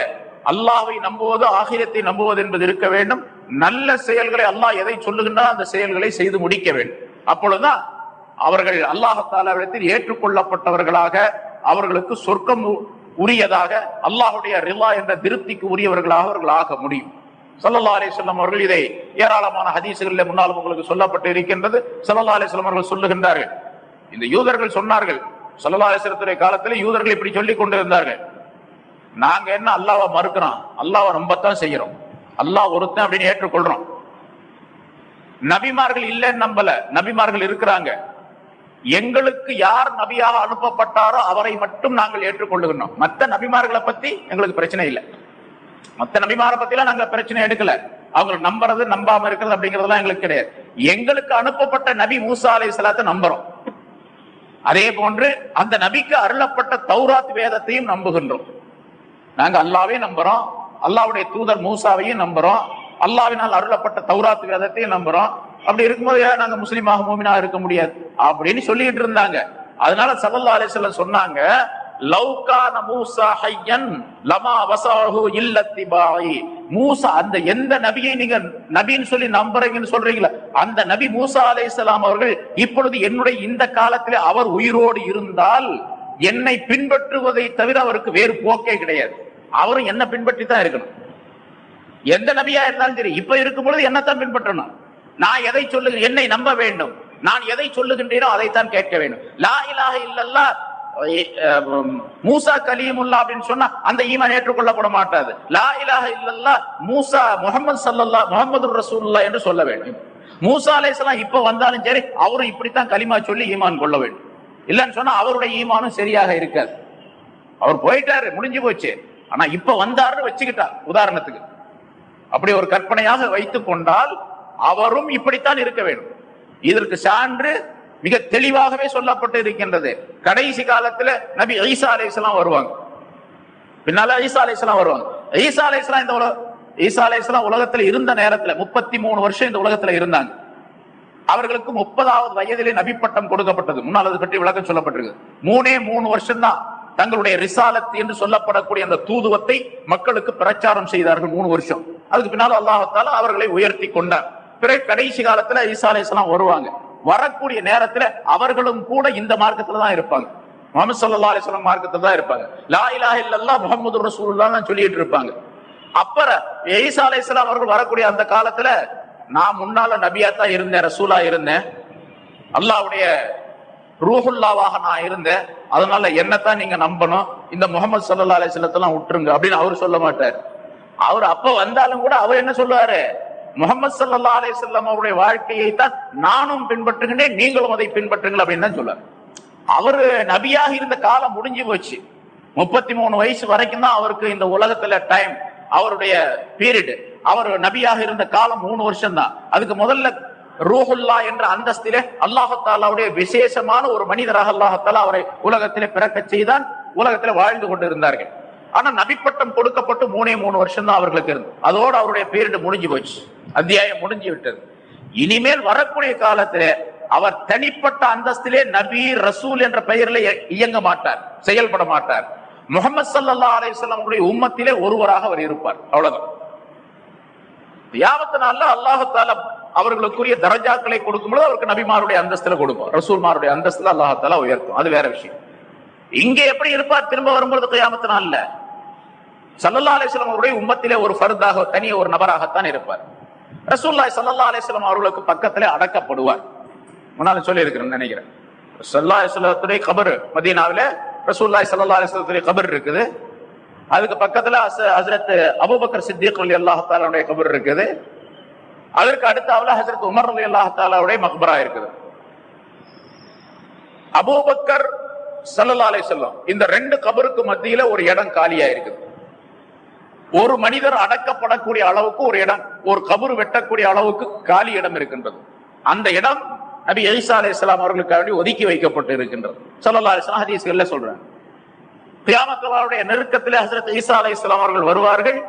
அல்லாவை நம்புவது ஆகிரத்தை நம்புவது என்பது இருக்க வேண்டும். நல்ல செயல்களை அல்லாஹ் எதை சொல்லுகின்றால் அந்த செயல்களை செய்து முடிக்க வேண்டும். அப்பொழுதுதான் அவர்கள் அல்லாஹாலாவிடத்தில் ஏற்றுக்கொள்ளப்பட்டவர்களாக அவர்களுக்கு சொர்க்கம் உரியதாக அல்லாஹுடைய ரிலா என்ற திருப்திக்கு உரியவர்களாக அவர்கள் ஆக முடியும் சல்லல்லா அலிஸ்லாம் அவர்கள் இதை ஏராளமான ஹதீசுகளில் முன்னால் உங்களுக்கு சொல்லப்பட்டு இருக்கின்றது. சல்லல்லா அலிஸ்லாம் அவர்கள் சொல்லுகின்றார்கள். இந்த யூதர்கள் சொன்னார்கள் சல்லல்லா அலிஸ்லத்துடைய காலத்தில் யூதர்கள் இப்படி சொல்லி கொண்டிருந்தார்கள். நாங்க என்ன அல்லாவை மறுக்கிறோம்? அல்லாவை நம்பத்தான் செய்யறோம் அல்லாஹ் ஒருத்தன் அப்படின்னு ஏற்றுக்கொள்றோம். நபிமார்கள் இல்லைன்னு நம்பல. நபிமார்கள் இருக்கிறாங்க. எங்களுக்கு யார் நபியாக அனுப்பப்பட்டாரோ அவரை மட்டும் நாங்கள் ஏற்றுக்கொள்ளுகிறோம் மற்ற நபிமார்களை பத்தி எங்களுக்கு பிரச்சனை இல்லை. மத்த நபிமாரை பத்திலாம் நாங்க பிரச்சனை எடுக்கல. அவங்க நம்புறது நம்பாம இருக்கிறது அப்படிங்கறதுலாம் எங்களுக்கு கிடையாது. எங்களுக்கு அனுப்பப்பட்ட நபி மூசா அலை சலாத்தை நம்புறோம். அதே போன்று அந்த நபிக்கு அருளப்பட்ட தௌராத் வேதத்தையும் நம்புகின்றோம். நாங்க அல்லாவே நம்புறோம். அல்லாவுடைய தூதர் மூசாவையும் நம்புறோம். அல்லாவினால் அருளப்பட்ட தௌராத் வேதத்தையும் நம்புறோம். அப்படி இருக்கும்போது நாங்க முஸ்லீமாக மூமினா இருக்க முடியாது? அப்படின்னு சொல்லிட்டு இருந்தாங்க. அதனால சல்லல்லா அலிஸ்வல்லம் சொன்னாங்க லவ்கான மூசா ஹையன் லமா வசாஹு இல்லத்திபாய் மூசா அந்த எந்த நபியை நீங்க நபின்னு சொல்லி நம்புறீங்கன்னு சொல்றீங்களா அந்த நபி மூசா அலைஹிஸ்ஸலாம் அவர்கள் இப்பொழுது என்னுடைய இந்த காலத்திலே அவர் உயிரோடு இருந்தால் என்னை பின்பற்றுவதை தவிர அவருக்கு வேறு போக்கே கிடையாது. அவரும் என்ன பின்பற்றி தான் இருக்கணும். எந்த நபியா இருந்தாலும் சரி இப்ப இருக்கும் பொழுது என்னத்தான் பின்பற்றணும்? நான் எதை சொல்லுங்க என்னை நம்ப வேண்டும். நான் எதை சொல்லுகின்றேனோ அதைத்தான் கேட்க வேண்டும். லா இலாஹ இல்லல்லா மூசா கலீமுல்லா அப்படின்னு சொன்னா அந்த ஈமான் ஏற்றுக்கொள்ளப்பட மாட்டாது லா இலாஹ இல்லல்லா மூசா முகமது சல்லல்லா முகமது ரசூல்லா என்று சொல்ல வேண்டும். மூசா அலேஸ்லாம் இப்ப வந்தாலும் சரி அவரும் இப்படித்தான் கலிமா சொல்லி ஈமான் கொள்ள வேண்டும். இல்லைன்னு சொன்னா அவருடைய ஈமானும் சரியாக இருக்காது. அவர் போயிட்டாரு முடிஞ்சு போச்சு. ஆனா இப்ப வந்தாருன்னு வச்சுக்கிட்டார் உதாரணத்துக்கு. அப்படி ஒரு கற்பனையாக வைத்துக் கொண்டால் அவரும் இப்படித்தான் இருக்க வேண்டும். இதற்கு சான்று மிக தெளிவாகவே சொல்லப்பட்டு இருக்கின்றது. கடைசி காலத்துல நபி ஈசா அலைஹிஸ்ஸலாம் வருவாங்க. பின்னால ஈசா அலைஹிஸ்ஸலாம் வருவாங்க. ஈசா அலைஹிஸ்ஸலாம் இந்த உலக ஈசா அலைஹிஸ்ஸலாம் உலகத்துல இருந்த நேரத்துல முப்பத்தி மூணு வருஷம் இந்த உலகத்துல இருந்தாங்க. அவர்களுக்கு முப்பதாவது வயதிலே நபிப்பட்டம் கொடுக்கப்பட்டது. முன்னால் அது பற்றி விளக்கம் சொல்லப்பட்டிருக்கு. மூணே மூணு வருஷம் தான் தங்களுடைய ரிசாலத் என்று சொல்லப்படக்கூடிய அந்த தூதுவத்தை மக்களுக்கு பிரச்சாரம் செய்தார்கள் மூணு வருஷம். அதுக்கு பின்னால் அல்லாஹத்தால அவர்களை உயர்த்தி கொண்டார். பிறகு கடைசி காலத்துல ஈசா வருவாங்க. வரக்கூடிய நேரத்துல அவர்களும் கூட இந்த மார்க்கத்துல தான் இருப்பாங்க. முகமது சல்லா அலிஸ்லாம் மார்க்கத்துல தான் இருப்பாங்க. லா இலாஹ இல்லல்லாஹ் முஹம்மது ரசூலுல்லாஹ் சொல்லிட்டு இருப்பாங்க. அப்புறம் ஈசா அலிஸ்லாம் அவர்கள் வரக்கூடிய அந்த காலத்துல நான் முன்னால நபியா தான் இருந்தேன் ரசூலா இருந்தேன். அல்லாவுடைய ரூஹுல்லாவாக நான் இருந்தேன். அதனால என்னத்தான் நீங்க நம்பணும். இந்த முகமது சல்லா அலிஸ்லத்தெல்லாம் விட்டுருங்க அப்படின்னு அவர் சொல்ல மாட்டார். அவர் அப்ப வந்தாலும் கூட அவர் என்ன சொல்லுவாரு? முகமது சல்லா அலிஸ்லாம் அவருடைய வாழ்க்கையை தான் நானும் பின்பற்றுகின்றேன் நீங்களும் அதை பின்பற்றுங்கள் அப்படின்னு தான் சொல்லுவார் அவரு நபியாக இருந்த காலம் முடிஞ்சு போச்சு. முப்பத்தி மூணு வயசு வரைக்கும் தான் அவருக்கு இந்த உலகத்துல டைம் அவருடைய பீரியட் அவர் நபியாக இருந்த காலம் மூணு வருஷம் தான். அதுக்கு முதல்ல ரூஹுல்லா என்ற அந்தஸ்திலே அல்லாஹத்தாலாவுடைய விசேஷமான ஒரு மனிதராக அல்லாஹத்தாலா அவரை உலகத்திலே பிறக்க செய்தான் உலகத்திலே வாழ்ந்து கொண்டிருந்தார்கள். ஆனா நபிப்பட்டம் கொடுக்கப்பட்டு மூணே மூணு வருஷம் தான் அவர்களுக்கு இருந்து அதோடு அவருடைய பீரியட் முடிஞ்சு போச்சு. அத்தியாயம் முடிஞ்சு விட்டது இனிமேல் வரக்கூடிய காலத்துல அவர் தனிப்பட்ட அந்தஸ்திலே நபி ரசூல் என்ற பெயரில் இயங்க மாட்டார் செயல்பட மாட்டார். முகமது சல்லா அலிஸ்லாமுடைய உம்மத்திலே ஒருவராக அவர் இருப்பார். அவ்வளவுதான். தியாவத்து நாள்ல அல்லாஹால அவர்களுக்குரிய தரஜாக்களை கொடுக்கும்போது அவருக்கு நபிமாருடைய அந்தஸ்துல கொடுப்போம் ரசூல்மாருடைய அந்தஸ்துல அல்லாஹத்தால உயர்த்தும். அது வேற விஷயம். இங்க எப்படி இருப்பார்? திரும்ப வரும்பொழுது கியாமத்து நாள்ல. சல்லல்லா அலிஸ்லாம் அவருடைய உம்மத்திலே ஒரு ஃபர்தாக தனிய ஒரு நபராகத்தான் இருப்பார். ரசூல்லாய் சல்லா அலிஸ்லாம் அவர்களுக்கு பக்கத்திலே அடக்கப்படுவார். முன்னாலும் சொல்லி இருக்கிறேன் நினைக்கிறேன் சல்லா அலிஸ்லத்துடைய கபர் மதீனாவில ரசூல்லாய் சல்லா அலிஸ்லத்துடைய கபர் இருக்குது. அதுக்கு பக்கத்துல ஹசரத் அபுபக்கர் சித்திக் அலி அல்லாஹாலுடைய கபர் இருக்குது. அதற்கு அடுத்தாவில் ஹசரத் உமர் அலி அல்லாஹாலுடைய மக்பரா இருக்குது. அபூபக்கர் சல்லா அலை செல்லம் இந்த ரெண்டு கபருக்கு மத்தியில ஒரு இடம் காலியா இருக்குது ஒரு மனிதர் அடக்கப்படக்கூடிய அளவுக்கு ஒரு இடம் ஒரு கபரு வெட்டக்கூடிய அளவுக்கு காலி இடம் இருக்கின்றது. அந்த இடம் நபி எலிசா அலி இஸ்லாம் அவர்களுக்காக ஒதுக்கி வைக்கப்பட்டு இருக்கின்றது. சொல்லலா அலிஸ்லாம் ஹதீஸ்கள்ல சொல்றாங்க? கியாமத்தலாவுடைய நெருக்கத்திலே ஹசரத் ஈசா அலி இஸ்லாம் அவர்கள் வருவார்கள்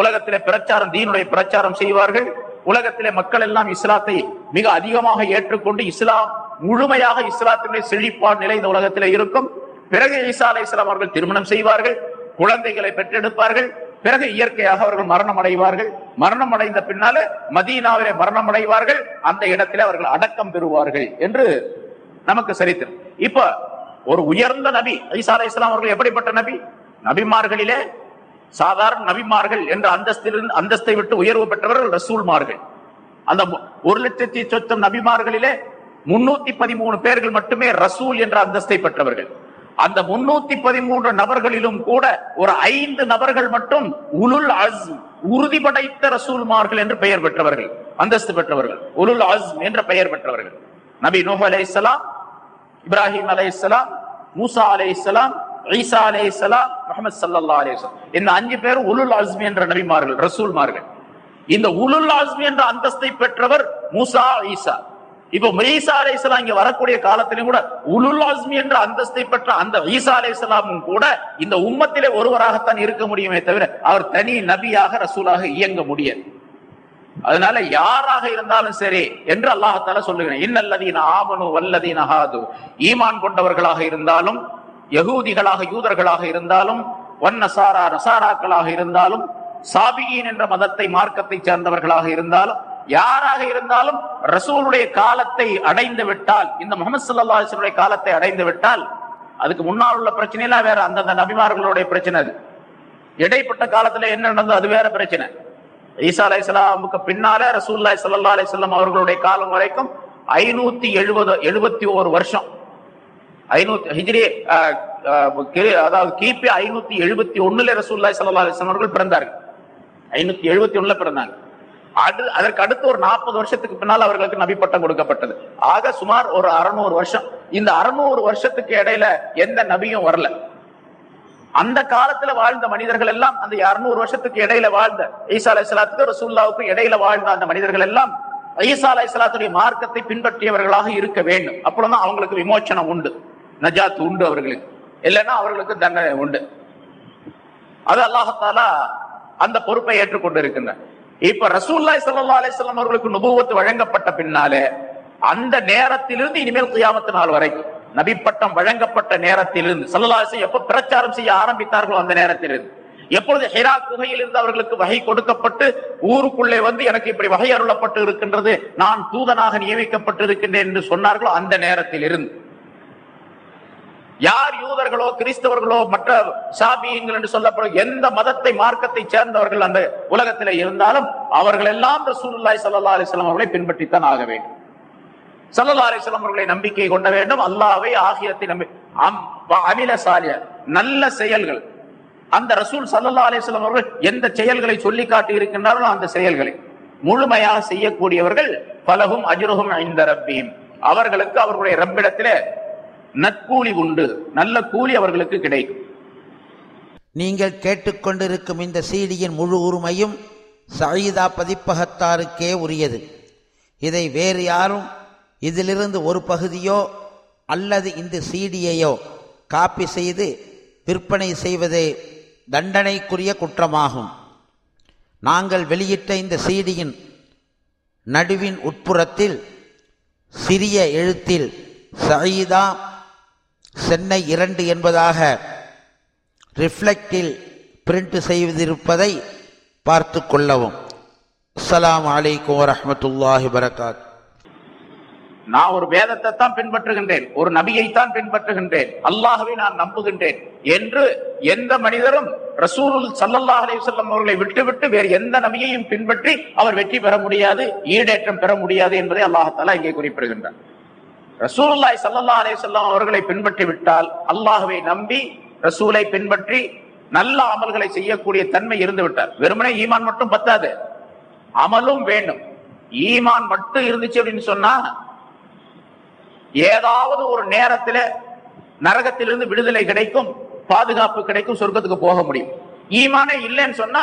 உலகத்திலே பிரச்சாரம் தீனுடைய பிரச்சாரம் செய்வார்கள் உலகத்திலே மக்கள் எல்லாம் இஸ்லாத்தை மிக அதிகமாக ஏற்றுக்கொண்டு இஸ்லாம் முழுமையாக இஸ்லாத்தினுடைய செழிப்பான் நிலை இந்த உலகத்திலே இருக்கும். பிறகு ஈசா அலி இஸ்லாம் அவர்கள் திருமணம் செய்வார்கள் குழந்தைகளை பெற்றெடுப்பார்கள் பிறகு இயற்கையாக அவர்கள் மரணம் அடைவார்கள் மரணம் அடைந்த பின்னால மதீனாவிலே மரணம் அடைவார்கள் அந்த இடத்திலே அவர்கள் அடக்கம் பெறுவார்கள் என்று நமக்கு சரித்திரம். இப்ப ஒரு உயர்ந்த நபி ஐசா அலை இஸ்லாம் அவர்கள் எப்படிப்பட்ட நபி? நபிமார்களிலே சாதாரண நபிமார்கள் என்ற அந்தஸ்திலிருந்து அந்தஸ்தை விட்டு உயர்வு பெற்றவர்கள் ரசூல்மார்கள். அந்த ஒரு லட்சத்தி சொச்சம் நபிமார்களிலே முன்னூத்தி பதிமூணு பேர்கள் மட்டுமே ரசூல் என்ற அந்தஸ்தை பெற்றவர்கள். அந்த முன்னூத்தி பதிமூன்று நபர்களிலும் கூட ஒரு ஐந்து நபர்கள் மட்டும் உலுல் அஸ் உறுதி படைத்த ரசூல்மார்கள் என்று பெயர் பெற்றவர்கள் அந்தஸ்து பெற்றவர்கள். உலுல் அஸ் என்ற பெயர் பெற்றவர்கள். நபி நூஹ் அலை இஸ்லாம் இப்ராஹிம் அலை இஸ்லாம் மூசா அலை இஸ்லாம் ஈசா அலே இஸ்லாம் முகமது சல்லா அலி இந்த அஞ்சு பேரும் உலுல் அஸ்மி என்ற நபிமார்கள் ரசூல்மார்கள். இந்த உலுல் அஸ்மி என்ற அந்தஸ்தை பெற்றவர் மூசா ஈசா. இப்ப ஈசா அலை இஸ்லாம் இங்க வரக்கூடிய காலத்திலும் கூட உலுல் அஸ்மி என்ற அந்தஸ்தை பெற்ற அந்த ஈசா அலை இஸ்லாமும் கூட இந்த உம்மத்திலே ஒருவராகத்தான் இருக்க முடியுமே தவிர அவர் தனி நபியாக ரசூலாக இயங்க முடியாது. அதனால யாராக இருந்தாலும் சரி என்று அல்லாஹால சொல்லுகிறேன். இன்னல்லதீன ஆமனு வல்லதீன ஹாது. ஈமான் கொண்டவர்களாக இருந்தாலும் யகூதிகளாக யூதர்களாக இருந்தாலும் வன்னசாரா நசாராக்களாக இருந்தாலும் சாபியின் என்ற மதத்தை மார்க்கத்தை சேர்ந்தவர்களாக இருந்தாலும் யாராக இருந்தாலும் ரசூலுடைய காலத்தை அடைந்து விட்டால் இந்த முகமது சல்லா காலத்தை அடைந்து விட்டால் அதுக்கு முன்னால் உள்ள பிரச்சனையெல்லாம் வேற அந்தந்த நபிமார்களுடைய பிரச்சனை அது. இடைப்பட்ட காலத்துல என்ன நடந்தது அது வேற பிரச்சனை. ஈசா அலை இஸ்லாமுக்கு பின்னாலே ரசூல்லாய் சல்லா அலிஸ்லாம் அவர்களுடைய காலம் வரைக்கும் ஐநூத்தி எழுபது எழுபத்தி ஒரு வருஷம். ஐநூத்தி ஹிஜ்ரி அதாவது கிபி ஐநூத்தி எழுபத்தி ஒண்ணுல ரசூல்லாய் சல்லா அலிஸ்லாம் அவர்கள் பிறந்தார்கள். ஐநூத்தி எழுபத்தி ஒண்ணுல பிறந்தாங்க. அதற்கு அடுத்து ஒரு நாற்பது வருஷத்துக்கு பின்னால் அவர்களுக்கு நபி பட்டம் கொடுக்கப்பட்டது. ஆக சுமார் ஒரு அறுநூறு வருஷம். இந்த அறுநூறு வருஷத்துக்கு இடையில எந்த நபியும் வரல. அந்த காலத்துல வாழ்ந்த மனிதர்கள் எல்லாம் அந்த அறுநூறு வருஷத்துக்கு இடையில வாழ்ந்த ஈசா அலை சலாத்துக்கு ரசூல்லாவுக்கு இடையில வாழ்ந்த அந்த மனிதர்கள் எல்லாம் ஈசா அலை சலாத்துடைய மார்க்கத்தை பின்பற்றியவர்களாக இருக்க வேண்டும். அப்பொழுதுதான் அவங்களுக்கு விமோச்சனம் உண்டு. நஜாத் உண்டு அவர்களுக்கு. இல்லைன்னா அவர்களுக்கு தண்டனை உண்டு. அது அல்லாஹத்தாலா அந்த பொறுப்பை ஏற்றுக்கொண்டு இருக்கின்ற இப்ப ரசூல்லாய் சல்லா அலிஸ்லாம் அவர்களுக்கு நுபுவத்து வழங்கப்பட்ட பின்னாலே அந்த நேரத்திலிருந்து இனிமேல் குயாமத்து நாள் வரைக்கும் நபி பட்டம் வழங்கப்பட்ட நேரத்திலிருந்து சல்லல்லாஹு எப்ப பிரச்சாரம் செய்ய ஆரம்பித்தார்களோ அந்த நேரத்திலிருந்து எப்பொழுது ஹிரா குகையில் இருந்து அவர்களுக்கு வகை கொடுக்கப்பட்டு ஊருக்குள்ளே வந்து எனக்கு இப்படி வகை அருளப்பட்டு இருக்கின்றது நான் தூதனாக நியமிக்கப்பட்டு இருக்கின்றேன் என்று சொன்னார்களோ அந்த நேரத்தில் இருந்து யார் யூதர்களோ கிறிஸ்தவர்களோ மற்ற சாபியங்கள் என்று சொல்லப்படும் எந்த மதத்தை மார்க்கத்தை சேர்ந்தவர்கள் அந்த உலகத்தில் இருந்தாலும் அவர்கள் எல்லாம் ரசூலுல்லாஹி சல்லா அலிஸ்லாம் அவர்களை பின்பற்றித்தான் ஆக வேண்டும். சல்லா அலிஸ்லாம் அவர்களை நம்பிக்கை கொண்ட வேண்டும். அல்லாவை ஆகியத்தை நம்பி அம் அமில சாலிய நல்ல செயல்கள். அந்த ரசூல் சல்லா அலிஸ்லாம் அவர்கள் எந்த செயல்களை சொல்லி காட்டி இருக்கின்றார்களோ அந்த செயல்களை முழுமையாக செய்யக்கூடியவர்கள் பலகும் அஜுருகும் ஐந்த ரப்பியும் அவர்களுக்கு அவர்களுடைய ரப்பிடத்திலே நற்கூலி உண்டு. நல்ல கூலி அவர்களுக்கு கிடைக்கும். நீங்கள் கேட்டுக்கொண்டிருக்கும் இந்த சீடியின் முழு உரிமையும் சயீதா பதிப்பகத்தாருக்கே உரியது. இதை வேறு யாரும் இதிலிருந்து ஒரு பகுதியோ அல்லது இந்த சீடியையோ காப்பி செய்து விற்பனை செய்வது தண்டனைக்குரிய குற்றமாகும். நாங்கள் வெளியிட்ட இந்த சீடியின் நடுவின் உட்புறத்தில் சிறிய எழுத்தில் சயீதா சென்னை இரண்டு என்பதாக ரிஃப்ளெக்டில் பிரிண்ட் செய்திருப்பதை பார்த்து கொள்ளவும். அஸ்லாம் அலைக்கும் வரமத்துல்லாஹி வரகாத் நான் ஒரு வேதத்தை தான் பின்பற்றுகின்றேன். ஒரு நபியை தான் பின்பற்றுகின்றேன். அல்லாஹவை நான் நம்புகின்றேன். என்று எந்த மனிதரும் ரசூல் ஸல்லல்லாஹு அலிசல்லம் அவர்களை விட்டுவிட்டு வேறு எந்த நபியையும் பின்பற்றி அவர் வெற்றி பெற முடியாது ஈடேற்றம் பெற முடியாது என்பதை அல்லாஹத்தாலா இங்கே குறிப்பிடுகின்றார் ரசூலுல்லாஹி சல்லா அலே சொல்லாம் அவர்களை பின்பற்றி விட்டால் அல்லாஹுவை நம்பி ரசூலை பின்பற்றி நல்ல அமல்களை செய்யக்கூடிய தன்மை இருந்து விட்டார். வெறுமனே ஈமான் மட்டும் பத்தாது. அமலும் வேண்டும். ஈமான் மட்டும் இருந்துச்சு அப்படின்னு சொன்னா ஏதாவது ஒரு நேரத்துல நரகத்திலிருந்து விடுதலை கிடைக்கும் பாதுகாப்பு கிடைக்கும் சொர்க்கத்துக்கு போக முடியும். ஈமானே இல்லைன்னு சொன்னா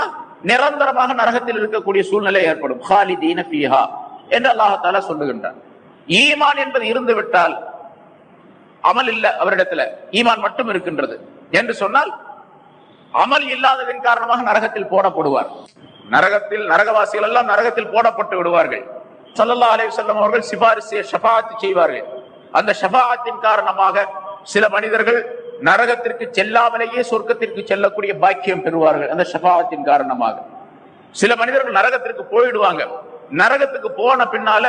நிரந்தரமாக நரகத்தில் இருக்கக்கூடிய சூழ்நிலை ஏற்படும். ஹாலிதீன என்று அல்லாஹால சொல்லுகின்றார் ஈமான் என்பது இருந்து விட்டால் அமல் இல்ல அவரிடத்துல. ஈமான் மட்டும் இருக்கின்றது. என்று சொன்னால் அமல் இல்லாததன் காரணமாக நரகத்தில் போடப்படுவார். நரகத்தில் நரகவாசிகள் எல்லாம் நரகத்தில் போடப்பட்டு விடுவார்கள். சல்லல்லா அலைஹி வஸல்லம் அவர்கள் சிபாரிசை ஷபாத்து செய்வார்கள். அந்த ஷபாத்தின் காரணமாக சில மனிதர்கள் நரகத்திற்கு செல்லாமலேயே சொர்க்கத்திற்கு செல்லக்கூடிய பாக்கியம் பெறுவார்கள். அந்த ஷபாத்தின் காரணமாக. சில மனிதர்கள் நரகத்திற்கு போயிடுவாங்க. நரகத்துக்கு போன பின்னால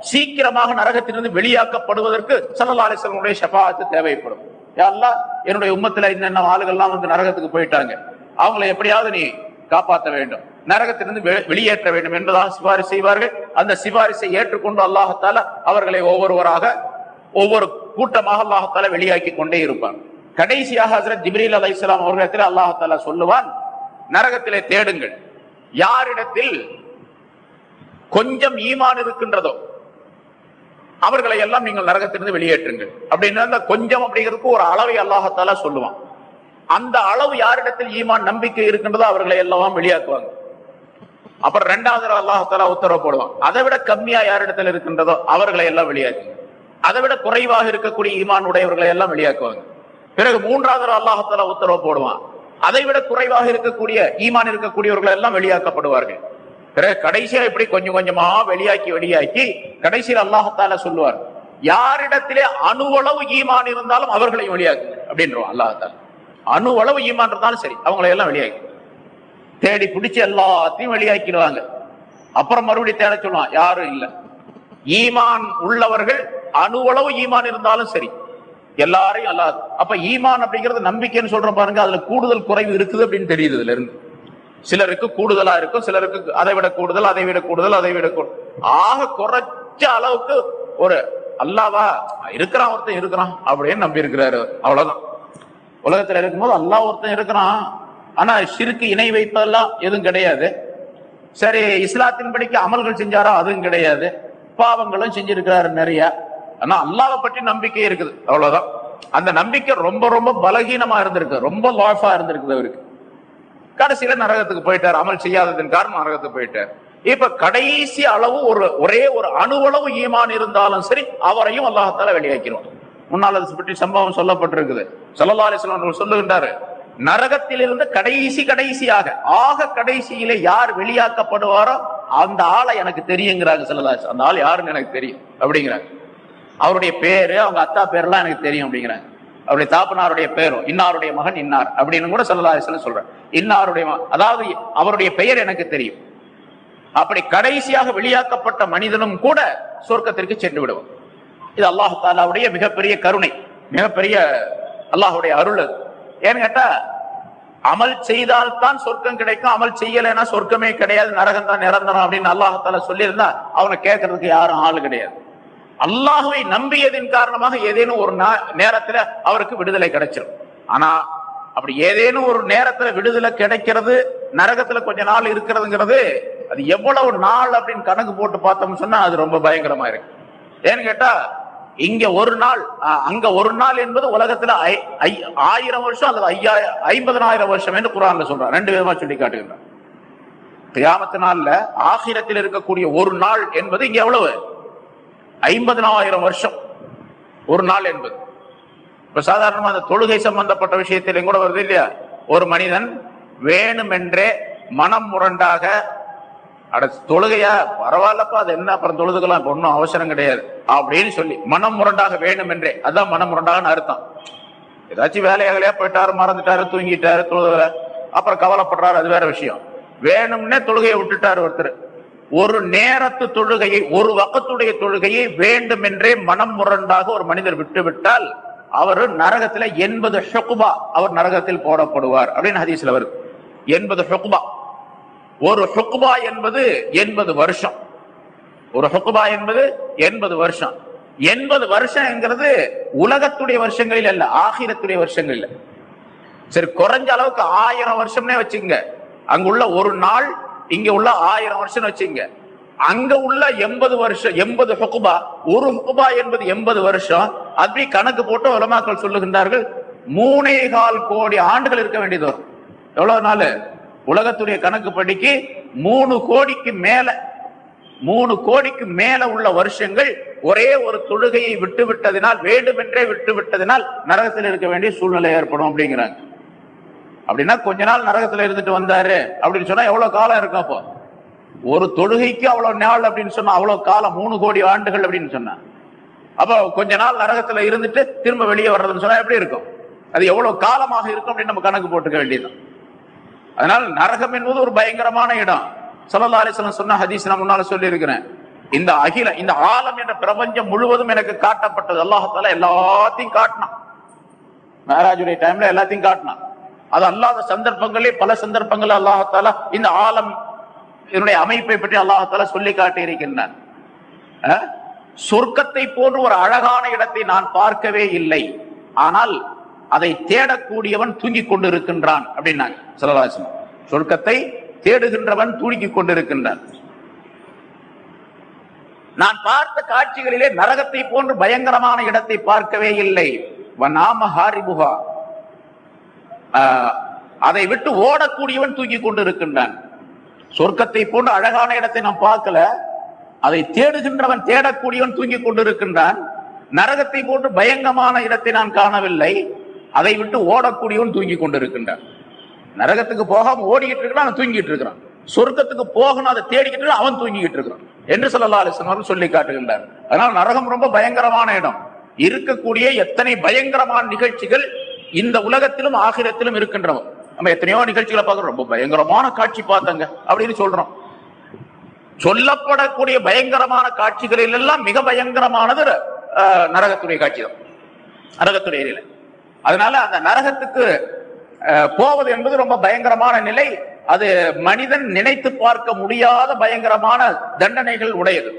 சீக்கிரமாக நரகத்திலிருந்து வெளியாக்கப்படுவதற்கு ஸல்லல்லாஹு ஷபாத்து தேவைப்படும். யா என்னுடைய உம்மத்துல இன்னென்ன ஆளுகள்லாம் வந்து நரகத்துக்கு போயிட்டாங்க. அவங்களை எப்படியாவது நீ காப்பாற்ற வேண்டும். நரகத்திலிருந்து வெளியேற்ற வேண்டும் என்பதாக சிபாரிசு செய்வார்கள். அந்த சிபாரிசை ஏற்றுக்கொண்டு அல்லாஹத்தால அவர்களை ஒவ்வொருவராக ஒவ்வொரு கூட்டமாக அல்லாஹத்தால வெளியாக்கி கொண்டே இருப்பான். கடைசியாக ஹசரத் ஜிப்ரீல் அலைஹிஸ்ஸலாம் அவர்களிடத்தில் அல்லாஹத்தால சொல்லுவான் நரகத்திலே தேடுங்கள். யாரிடத்தில் கொஞ்சம் ஈமான் இருக்கின்றதோ அவர்களை எல்லாம் நீங்கள் நரகத்திலிருந்து வெளியேற்றுங்கள். அப்படின்னா கொஞ்சம் அப்படிங்கிறதுக்கு ஒரு அளவை அல்லாஹத்தால சொல்லுவான். அந்த அளவு யாரிடத்தில் ஈமான் நம்பிக்கை இருக்கின்றதோ அவர்களை எல்லாம் வெளியாக்குவாங்க. அப்புறம் ரெண்டாவது அல்லாஹத்தாலா உத்தரவு போடுவான். அதை விட கம்மியா யாரிடத்தில் இருக்கின்றதோ அவர்களை எல்லாம் வெளியாக்குங்க. அதை விட குறைவாக இருக்கக்கூடிய ஈமான் உடையவர்களை எல்லாம் வெளியாக்குவாங்க. பிறகு மூன்றாவது அல்லாஹத்தால உத்தரவு போடுவான். அதை விட குறைவாக இருக்கக்கூடிய ஈமான் இருக்கக்கூடியவர்கள் எல்லாம் வெளியாக்கப்படுவார்கள். பிறகு கடைசியா இப்படி கொஞ்சம் கொஞ்சமா வெளியாக்கி வெளியாக்கி கடைசியில் அல்லாஹத்தால சொல்லுவார் யாரிடத்திலே அணுவளவு ஈமான் இருந்தாலும் அவர்களையும் வெளியாக்கு அப்படின்றோம் அல்லாஹத்தால அணுவளவு ஈமான் இருந்தாலும் சரி அவங்களையெல்லாம் வெளியாக்கி. தேடி பிடிச்சி எல்லாத்தையும் வெளியாக்கிடுவாங்க. அப்புறம் மறுபடியும் தேட சொல்லுவான் யாரும் இல்லை. ஈமான் உள்ளவர்கள் அணுவளவு ஈமான் இருந்தாலும் சரி எல்லாரையும் அல்லாது அப்ப ஈமான் அப்படிங்கிறது நம்பிக்கைன்னு சொல்றோம் பாருங்க அதுல கூடுதல் குறைவு இருக்குது அப்படின்னு தெரியுது இதுல இருந்து. சிலருக்கு கூடுதலா இருக்கும் சிலருக்கு அதை விட கூடுதல் அதை விட கூடுதல் அதை விட கூடுதல் ஆக குறைச்ச அளவுக்கு ஒரு அல்லாவா இருக்கிறான் ஒருத்தன் இருக்கிறான் அப்படின்னு நம்பி இருக்கிறாரு அவ்வளவுதான். உலகத்துல இருக்கும்போது அல்லாஹ் ஒருத்தன் இருக்கிறான். ஆனா சிறுக்கு இணை வைப்பதெல்லாம் எதுவும் கிடையாது. சரி இஸ்லாத்தின் படிக்கு அமல்கள் செஞ்சாரா? அதுவும் கிடையாது. பாவங்களும் செஞ்சிருக்கிறாரு நிறைய. ஆனா அல்லாவை பற்றி நம்பிக்கை இருக்குது. அவ்வளவுதான். அந்த நம்பிக்கை ரொம்ப ரொம்ப பலகீனமா இருந்திருக்கு. ரொம்ப லாஃபா இருந்திருக்குது அவருக்கு. கடைசியில நரகத்துக்கு போயிட்டார். அமல் செய்யாததன் காரணம் நரகத்துக்கு போயிட்டார். இப்ப கடைசி அளவு ஒரு ஒரே ஒரு அணுவளவு ஈமான் இருந்தாலும் சரி அவரையும் அல்லாஹத்தால வெளியாக்கிடுவான் முன்னால் அதை பற்றி சம்பவம் சொல்லப்பட்டிருக்குது. சல்லல்லா அலிஸ்லாம் அவர்கள் சொல்லுகின்றாரு நரகத்திலிருந்து கடைசி கடைசியாக ஆக கடைசியிலே யார் வெளியாக்கப்படுவாரோ அந்த ஆளை எனக்கு தெரியுங்கிறாங்க சல்லல்லா அந்த ஆள் யாருன்னு எனக்கு தெரியும். அப்படிங்கிறாங்க. அவருடைய பேரு அவங்க அத்தா பேர்லாம் எனக்கு தெரியும் அப்படிங்கிறாங்க. அவருடைய தாப்பனாருடைய பேரும் இன்னாருடைய மகன் இன்னார் அப்படின்னு கூட சொல்லலாம் சொல்றேன் இன்னாருடைய அதாவது அவருடைய பெயர் எனக்கு தெரியும். அப்படி கடைசியாக வெளியாக்கப்பட்ட மனிதனும் கூட சொர்க்கத்திற்கு சென்று விடுவோம் இது அல்லாஹ் தாலாவுடைய மிகப்பெரிய கருணை மிகப்பெரிய அல்லாஹுடைய அருள் அது. ஏன்னு கேட்டா அமல் செய்தால் தான் சொர்க்கம் கிடைக்கும் அமல் செய்யலைன்னா சொர்க்கமே கிடையாது நரகம் தான் நிரந்தரம் அப்படின்னு அல்லாஹால சொல்லியிருந்தா அவனை கேட்கறதுக்கு யாரும் ஆள் கிடையாது. அல்லாஹுவை நம்பியதின் காரணமாக ஏதேனும் ஒரு நா- நேரத்துல அவருக்கு விடுதலை கிடைச்சிடும் ஆனா அப்படி ஏதேனும் ஒரு நேரத்துல விடுதலை கிடைக்கிறது நரகத்துல கொஞ்ச நாள் இருக்கிறதுங்கிறது அது எவ்வளவு நாள் அப்படின்னு கணக்கு போட்டு பார்த்தோம்னு சொன்னா அது ரொம்ப பயங்கரமா இருக்கு. ஏன்னு கேட்டா இங்க ஒரு நாள் அங்க ஒரு நாள் என்பது உலகத்துல ஐ- ஐ- ஆயிரம் வருஷம் அல்லது ஐயாயிரம் ஐம்பதனாயிரம் வருஷம் என்று குரான்ல சொல்றான். ரெண்டு விதமா சொல்லி காட்டுகின்றான். கியாமத்து நாள்ல இருக்கக்கூடிய ஒரு நாள் என்பது இங்க எவ்வளவு? ஐம்பதனாயிரம் வருஷம். ஒரு நாள் என்பது. இப்ப சாதாரணமா அந்த தொழுகை சம்பந்தப்பட்ட விஷயத்திலையும் கூட வருது இல்லையா? ஒரு மனிதன் வேணுமென்றே மனம் முரண்டாக அட தொழுகையா? பரவாயில்லப்பா அது என்ன? அப்புறம் தொழுதுக்கலாம் இப்ப ஒன்றும் அவசரம் கிடையாது. அப்படின்னு சொல்லி மனம் முரண்டாக வேணுமென்றே. அதான் மனம் முரண்டாகன்னு அர்த்தம். ஏதாச்சும் வேலையாகலையா போயிட்டாரு மறந்துட்டாரு தூங்கிட்டாரு தொழுதுல. அப்புறம் கவலைப்படுறாரு அது வேற விஷயம். வேணும்னே தொழுகையை விட்டுட்டாரு ஒருத்தர். ஒரு நேரத்து தொழுகையை ஒரு வக்கத்துடைய தொழுகையை வேண்டுமென்றே மனம் முரண்டாக ஒரு மனிதர் விட்டுவிட்டால் அவர் நரகத்துல எண்பது ஷொக்குபா அவர் நரகத்தில் போடப்படுவார் அப்படின்னு ஹதீஸ்ல வருது. எண்பது ஷொக்குபா ஒரு ஹொக்குபா என்பது எண்பது வருஷம். ஒரு ஹொக்குபா என்பது எண்பது வருஷம். எண்பது வருஷம்ங்கிறது உலகத்துடைய வருஷங்களில் அல்ல ஆகிரத்துடைய இல்லை சரி குறைஞ்ச அளவுக்கு ஆயிரம் வருஷம்னே வச்சுங்க அங்குள்ள ஒரு நாள் இங்க உள்ள ஆயிரம் வருஷம் வச்சுங்க. அங்க உள்ள எண்பது வருஷம் எண்பது ஹுக்குபா ஒரு ஹுக்குபா என்பது எண்பது வருஷம். அப்படி கணக்கு போட்டு உலமாக்கள் சொல்லுகின்றார்கள் மூணே கால் கோடி ஆண்டுகள் இருக்க வேண்டியது. வரும் எவ்வளவு நாள்? உலகத்துடைய கணக்கு படிக்கு மூணு கோடிக்கு மேல மூணு கோடிக்கு மேல உள்ள வருஷங்கள் ஒரே ஒரு தொழுகையை விட்டு விட்டதினால் வேண்டுமென்றே விட்டு விட்டதினால் நரகத்தில் இருக்க வேண்டிய சூழ்நிலை ஏற்படும் அப்படிங்கிறாங்க. அப்படின்னா கொஞ்ச நாள் நரகத்துல இருந்துட்டு வந்தாரு. அப்படின்னு சொன்னா எவ்வளவு காலம் இருக்கும் அப்போ? ஒரு தொழுகைக்கு அவ்வளவு நாள் அப்படின்னு சொன்னா அவ்வளவு காலம் மூணு கோடி ஆண்டுகள் அப்படின்னு சொன்னா. அப்போ கொஞ்ச நாள் நரகத்துல இருந்துட்டு திரும்ப வெளியே வர்றதுன்னு சொன்னா எப்படி இருக்கும்? அது எவ்வளவு காலமாக இருக்கும் அப்படின்னு நம்ம கணக்கு போட்டுக்க வேண்டியதுதான். அதனால் நரகம் என்பது ஒரு பயங்கரமான இடம். சல்லா அலிஸ்லாம் சொன்ன ஹதீஸ் நான் முன்னால சொல்லி இருக்கிறேன் இந்த அகில இந்த ஆலம் என்ற பிரபஞ்சம் முழுவதும் எனக்கு காட்டப்பட்டது. அல்லாஹால எல்லாத்தையும் காட்டினான். மேராஜுடைய டைம்ல எல்லாத்தையும் காட்டினான். அது அல்லாத சந்தர்ப்பங்களே பல சந்தர்ப்பங்கள் அல்லாஹால இந்த ஆலம் என்னுடைய அமைப்பை பற்றி அல்லாஹால சொல்லி காட்டி இருக்கின்றான் சொர்க்கத்தை போன்று ஒரு அழகான இடத்தை நான் பார்க்கவே இல்லை. ஆனால் அதை தேடக்கூடியவன் தூங்கிக் கொண்டிருக்கின்றான் அப்படின்னாங்க. சிலராசன் சொர்க்கத்தை தேடுகின்றவன் தூங்கிக் கொண்டிருக்கின்றான். நான் பார்த்த காட்சிகளிலே நரகத்தை போன்று பயங்கரமான இடத்தை பார்க்கவே இல்லை. வநாம ஹாரிபுகா அதை விட்டு ஓடக்கூடியவன் தூங்கிக் கொண்டிருக்கின்றான். சொர்க்கத்தை போன்று அழகான இடத்தை நான் பார்க்கல. அதை தேடுகின்றவன் தேடக்கூடியவன் தூங்கிக் கொண்டிருக்கின்றான். நரகத்தை போன்று பயங்கரமான இடத்தை நான் காணவில்லை. அதை விட்டு ஓடக்கூடியவன் தூங்கிக் கொண்டிருக்கின்றான். நரகத்துக்கு போகாம ஓடிக்கிட்டு இருக்கிறான் அவன் தூங்கிட்டு இருக்கிறான். சொர்க்கத்துக்கு போகணும் அதை தேடிக்கிட்டு அவன் தூங்கிக்கிட்டு இருக்கிறான். என்று சொல்லலா அலிஸ்லாம் சொல்லி காட்டுகின்றார் அதனால் நரகம் ரொம்ப பயங்கரமான இடம். இருக்கக்கூடிய எத்தனை பயங்கரமான நிகழ்ச்சிகள் இந்த உலகத்திலும் ஆகிரத்திலும் இருக்கின்றவன். நம்ம எத்தனையோ நிகழ்ச்சிகளை பார்க்குறோம். ரொம்ப பயங்கரமான காட்சி பார்த்தங்க அப்படின்னு சொல்றோம். சொல்லப்படக்கூடிய பயங்கரமான காட்சிகளில் எல்லாம் மிக பயங்கரமானது நரகத்துடைய காட்சி தான். நரகத்துடைய நிலை. அதனால அந்த நரகத்துக்கு போவது என்பது ரொம்ப பயங்கரமான நிலை. அது மனிதன் நினைத்து பார்க்க முடியாத பயங்கரமான தண்டனைகள் உடையது.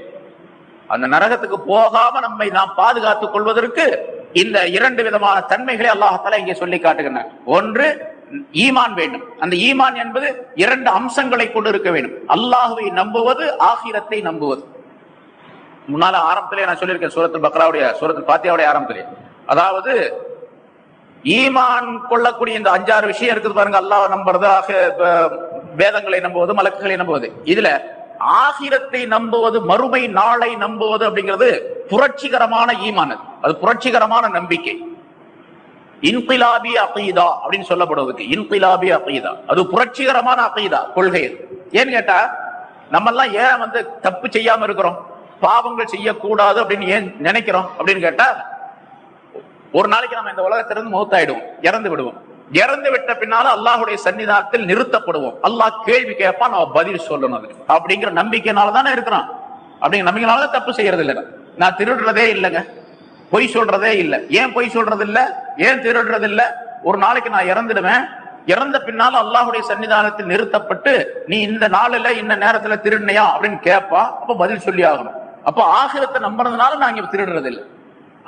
அந்த நரகத்துக்கு போகாம நம்மை நாம் பாதுகாத்துக் கொள்வதற்கு இந்த இரண்டு விதமான தன்மைகளை அல்லாஹால இங்கே சொல்லி காட்டுகின்றன. ஒன்று ஈமான் வேண்டும். அந்த ஈமான் என்பது இரண்டு அம்சங்களை கொண்டு இருக்க வேண்டும். அல்லாஹுவை நம்புவது ஆகிரத்தை நம்புவது. முன்னால ஆரம்பத்திலே நான் சொல்லியிருக்கேன் சூரத்தில் பக்ராவுடைய சூரத்தில் பாத்தியாவுடைய ஆரம்பத்திலே. அதாவது ஈமான் கொள்ளக்கூடிய இந்த அஞ்சாறு விஷயம் இருக்குது பாருங்க. அல்லாஹ் நம்புறது ஆக- வேதங்களை நம்புவது மலக்குகளை நம்புவது. இதுல ஆகிரத்தை நம்புவது மறுமை நாளை நம்புவது அப்படிங்கிறது புரட்சிகரமான ஈமான் அது. புரட்சிகரமான நம்பிக்கை. இன்கிலாபி அகைதா அப்படின்னு சொல்லப்படுவதுக்கு இன்கிலாபி அகைதா. அது புரட்சிகரமான அகைதா கொள்கை ஏன்னு கேட்டா நம்ம எல்லாம் ஏன் வந்து தப்பு செய்யாம இருக்கிறோம்? பாவங்கள் செய்யக்கூடாது அப்படின்னு ஏன் நினைக்கிறோம் அப்படின்னு கேட்டா ஒரு நாளைக்கு நம்ம இந்த உலகத்திலிருந்து மௌத்தாயிடுவோம் இறந்து விடுவோம். இறந்து விட்ட பின்னால அல்லாஹுடைய சன்னிதானத்தில் நிறுத்தப்படுவோம். அல்லாஹ் கேள்வி கேட்பான் நம்ம பதில் சொல்லணும் அப்படிங்கிற நம்பிக்கையினால தானே இருக்கிறான். அப்படிங்கிற நம்பிக்கையினால தப்பு செய்யறது இல்லைங்க நான் திருடுறதே இல்லைங்க. பொய் சொல்றதே இல்லை. ஏன் பொய் சொல்றது இல்லை ஏன் திருடுறது இல்லை ஒரு நாளைக்கு நான் இறந்துடுவேன். இறந்த பின்னால அல்லாஹுடைய சன்னிதானத்தில் நிறுத்தப்பட்டு நீ இந்த நாளில் இந்த நேரத்துல திருடினையா அப்படின்னு கேட்பா அப்ப பதில் சொல்லி ஆகணும் அப்ப ஆகிரத்தை நம்புறதுனால நான் இங்க திருடுறது இல்லை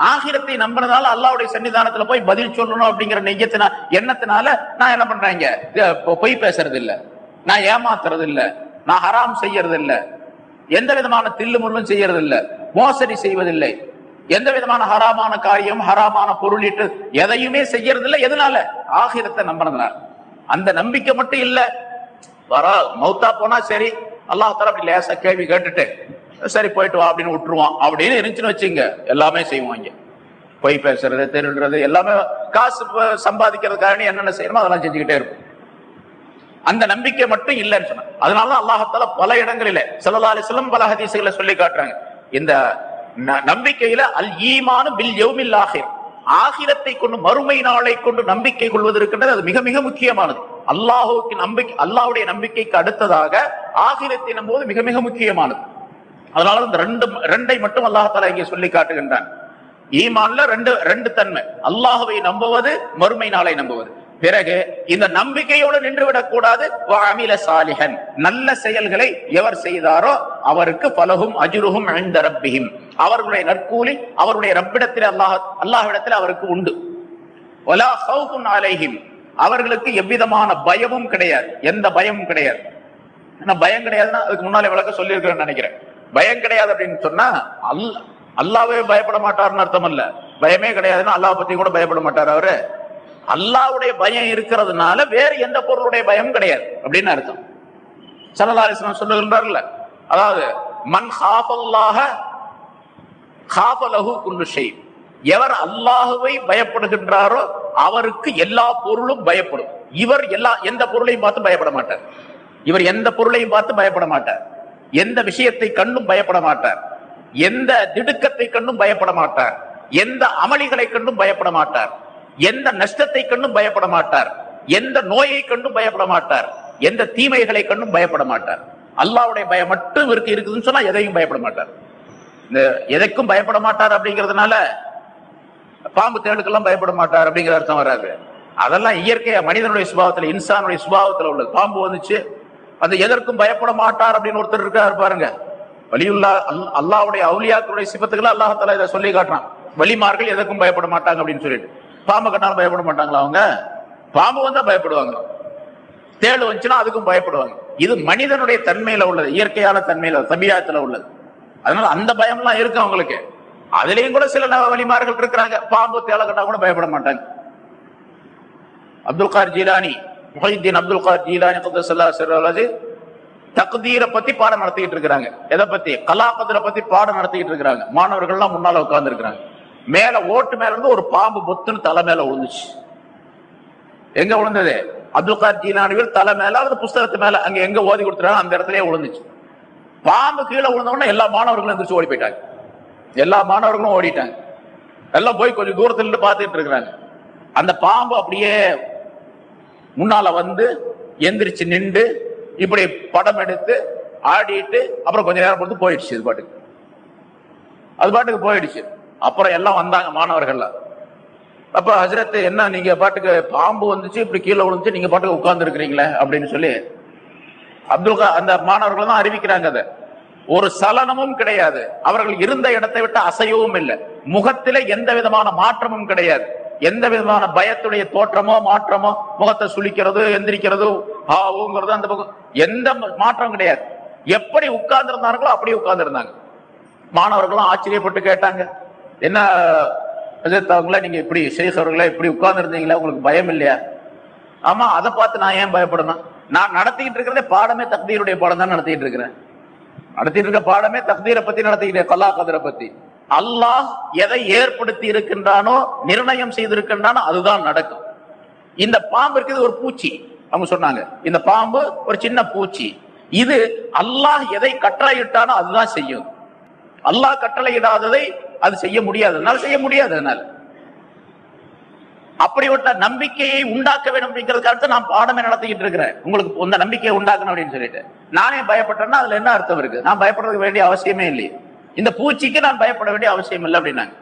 ஆகிரத்தை நம்பினதால அல்லாவுடைய சன்னிதானத்துல போய் பதில் சொல்லணும் அப்படிங்கிற நெய்யத்தினா எண்ணத்தினால நான் என்ன பண்றேங்க? பொய் பேசுறது இல்ல நான் ஏமாத்துறது இல்ல நான் ஹராம் செய்யறது இல்ல எந்த விதமான தில்லு முள்ளும் செய்யறது இல்ல மோசடி செய்வதில்லை. எந்த விதமான ஹராமான காரியம் ஹராமான பொருளிட்டு எதையுமே செய்யறது இல்ல எதனால? ஆகிரத்தை நம்பினதுனால. அந்த நம்பிக்கை மட்டும் இல்ல. வர மௌத்தா போனா சரி. அல்லாஹ் அப்படி லேசா கேள்வி கேட்டுட்டு சரி போயிட்டு வா அப்படின்னு விட்டுருவான். அப்படின்னு இருந்துச்சுன்னு வச்சுங்க எல்லாமே செய்வாங்க. பொய் பேசுறது திருடுறது எல்லாமே காசு சம்பாதிக்கிறதுக்காக என்னென்ன செய்யணுமோ அதெல்லாம் செஞ்சுக்கிட்டே இருக்கும் அந்த நம்பிக்கை மட்டும் இல்லைன்னு சொன்ன அதனாலதான் அல்லாஹத்தால பல இடங்களில ஸல்லல்லாஹு அலைஹி பல ஹதீசுகளை சொல்லி காட்டுறாங்க. இந்த ந- நம்பிக்கையில அல் ஈமான பில் யௌமில் ஆகிர். ஆகிரத்தை கொண்டு மறுமை நாளை கொண்டு நம்பிக்கை கொள்வதற்கின்றது அது மிக மிக முக்கியமானது. அல்லாஹுக்கு நம்பிக்கை அல்லாஹுடைய நம்பிக்கைக்கு அடுத்ததாக ஆகிரத்தை நம்புவது மிக மிக முக்கியமானது. அதனால இந்த ரெண்டு ரெண்டை மட்டும் அல்லாஹால இங்கே சொல்லி காட்டுகின்றான். ஈமான்ல ரெண்டு ரெண்டு தன்மை. அல்லாஹுவை நம்புவது மறுமை நாளை நம்புவது. பிறகு இந்த நம்பிக்கையோடு நின்று விடக்கூடாது அமில சாலிகன் நல்ல செயல்களை எவர் செய்தாரோ அவருக்கு பலகும் அஜுருகும் அழிந்த ரப்பியும் அவர்களுடைய நற்கூலி அவருடைய ரப்பிடத்தில் அல்லாஹ் அல்லாஹ்விடத்தில் அவருக்கு உண்டு. வலா சௌகும் அலைஹிம். அவர்களுக்கு எவ்விதமான பயமும் கிடையாது. எந்த பயமும் கிடையாது. ஏன்னா பயம் கிடையாதுன்னா அதுக்கு முன்னாலே விளக்க சொல்லியிருக்கிறேன்னு நினைக்கிறேன். பயம் கிடையாது அப்படின்னு சொன்னா அல் அல்லாவே பயப்பட மாட்டார்னு அர்த்தம் அல்ல பயமே கிடையாதுன்னா அல்லாஹ் பத்தி கூட பயப்பட மாட்டார் அவரு. அல்லாவுடைய பயம் இருக்கிறதுனால வேற எந்த பொருளுடைய பயம் கிடையாது அப்படின்னு அர்த்தம். சல்லல்லாஹு சொல்லுகின்றார்ல அதாவது மண் ஹாஃபல்லாக காபலகு குல்லு ஷை எவர் அல்லாஹுவை பயப்படுகின்றாரோ அவருக்கு எல்லா பொருளும் பயப்படும். இவர் எல்லா எந்த பொருளையும் பார்த்து பயப்பட மாட்டார். இவர் எந்த பொருளையும் பார்த்து பயப்பட மாட்டார். எந்த விஷயத்தை கண்டும் பயப்பட மாட்டார். எந்த திடுக்கத்தை கண்டும் பயப்பட மாட்டார். எந்த அமளிகளை கண்டும் பயப்பட மாட்டார். எந்த நஷ்டத்தை கண்டும் பயப்பட மாட்டார். எந்த நோயை கண்டும் பயப்பட மாட்டார். எந்த தீமைகளை கண்டும் பயப்பட மாட்டார். அல்லாவுடைய பயம் மட்டும் இவருக்கு இருக்குதுன்னு சொன்னா எதையும் பயப்பட மாட்டார். இந்த எதைக்கும் பயப்பட மாட்டார் அப்படிங்கிறதுனால பாம்பு தேடுக்கெல்லாம் பயப்பட மாட்டார் அப்படிங்கிற அர்த்தம் வராது. அதெல்லாம் இயற்கையா மனிதனுடைய சுபாவத்துல இன்சானுடைய சுபாவத்துல உள்ளது. பாம்பு வந்துச்சு அது எதற்கும் பயப்பட மாட்டார் அப்படின்னு ஒருத்தர் இருக்கார் பாருங்க. வலியுல்லா அல்- அவுளியாக்களுடைய அவுலியாக்களுடைய சிபத்துக்களை அல்லாஹால இதை சொல்லி காட்டுறான். வலிமார்கள் எதற்கும் பயப்பட மாட்டாங்க அப்படின்னு சொல்லிட்டு. பாம்பு கட்டாலும் பயப்பட மாட்டாங்களா அவங்க? பாம்பு வந்தா பயப்படுவாங்க. தேள் வந்துச்சுன்னா அதுக்கும் பயப்படுவாங்க. இது மனிதனுடைய தன்மையில உள்ளது இயற்கையான தன்மையில தபியாத்துல உள்ளது. அதனால அந்த பயம்லாம் இருக்கு அவங்களுக்கு. அதுலயும் கூட சில வழிமார்கள் இருக்கிறாங்க. பாம்பு தேளை கட்டா கூட பயப்பட மாட்டாங்க. அப்துல் கார் ஜீலானி முஹித்தீன் அப்துல் கார் ஜீலானி குத்தசல்லா சிறாலது தக்தீரை பத்தி பாடம் நடத்திக்கிட்டு இருக்கிறாங்க. எதை பத்தி? கலாபத்திர பத்தி பாடம் நடத்திக்கிட்டு இருக்கிறாங்க. மாணவர்கள்லாம் முன்னால உட்கார்ந்து இருக்கிறாங்க மேல ஓட்டு மேல இருந்து ஒரு பாம்பு பொத்துன்னு தலை மேல விழுந்துச்சு எங்க விழுந்தது அப்துல் கார் ஜீலானிவில் தலை மேல அல்லது புஸ்தகத்து மேல அங்க எங்க ஓதி கொடுத்துறாங்க அந்த இடத்துலயே விழுந்துச்சு பாம்பு கீழே விழுந்தவொடனே எல்லா மாணவர்களும் எந்திரிச்சு ஓடி போயிட்டாங்க. எல்லா மாணவர்களும் ஓடிட்டாங்க. எல்லாம் போய் கொஞ்சம் தூரத்துல இருந்து பார்த்துட்டு இருக்கிறாங்க. அந்த பாம்பு அப்படியே முன்னால வந்து எந்திரிச்சு நின்று இப்படி படம் எடுத்து ஆடிட்டு அப்புறம் கொஞ்ச நேரம் பொறுத்து போயிடுச்சு இது பாட்டுக்கு. அது பாட்டுக்கு போயிடுச்சு. அப்புறம் எல்லாம் வந்தாங்க மாணவர்கள்ல. அப்ப ஹசரத் என்ன நீங்க பாட்டுக்கு பாம்பு வந்துச்சு இப்படி கீழே விழுந்துச்சு நீங்க பாட்டுக்கு உட்கார்ந்து இருக்கிறீங்களே அப்படின்னு சொல்லி அப்துல் அந்த மாணவர்கள் தான் அறிவிக்கிறாங்க அதை. ஒரு சலனமும் கிடையாது. அவர்கள் இருந்த இடத்தை விட்டு அசையவும் இல்லை. முகத்தில எந்த விதமான மாற்றமும் கிடையாது. எந்த விதமான பயத்துடைய தோற்றமோ மாற்றமோ முகத்தை சுளிக்கிறது எந்திரிக்கிறது ஆவுங்கிறது அந்த பக்கம். எந்த மாற்றம் கிடையாது. எப்படி உட்கார்ந்து இருந்தார்களோ அப்படியே உட்கார்ந்து இருந்தாங்க மாணவர்களும் ஆச்சரியப்பட்டு கேட்டாங்க. என்ன அவங்கள நீங்க இப்படி ஷேக் அவர்களே இப்படி உட்கார்ந்து இருந்தீங்களா உங்களுக்கு பயம் இல்லையா? ஆமா அதை பார்த்து நான் ஏன் பயப்படணும்? நான் நடத்திக்கிட்டு இருக்கிறதே பாடமே தக்தீருடைய பாடம் தான் நடத்திட்டு இருக்கிறேன். நடத்திட்டு இருக்க பாடமே தக்தீரை பத்தி நடத்திக்கிட்டேன் கலா கதிரை பத்தி. அல்லாஹ் எதை ஏற்படுத்தி இருக்கின்றானோ நிர்ணயம் செய்திருக்கின்றானோ அதுதான் நடக்கும். இந்த பாம்பு இருக்குது ஒரு பூச்சி அவங்க சொன்னாங்க. இந்த பாம்பு ஒரு சின்ன பூச்சி. இது அல்லாஹ் எதை கட்டளையிட்டானோ அதுதான் செய்யும். அல்லாஹ் கட்டளையிடாததை அது செய்ய முடியாது. செய்ய முடியாது அதனால. அப்படிப்பட்ட நம்பிக்கையை உண்டாக்க வேண்டும் அப்படிங்கிறதுக்காக நான் பாடமே நடத்திக்கிட்டு இருக்கிறேன். உங்களுக்கு இந்த நம்பிக்கையை உண்டாக்கணும் அப்படின்னு சொல்லிட்டு. நானே பயப்பட்டேன்னா அதுல என்ன அர்த்தம் இருக்கு? நான் பயப்படுறதுக்கு வேண்டிய அவசியமே இல்லையே. இந்த பூச்சிக்கு நான் பயப்பட வேண்டிய அவசியம் இல்லை அப்படின்னாங்க.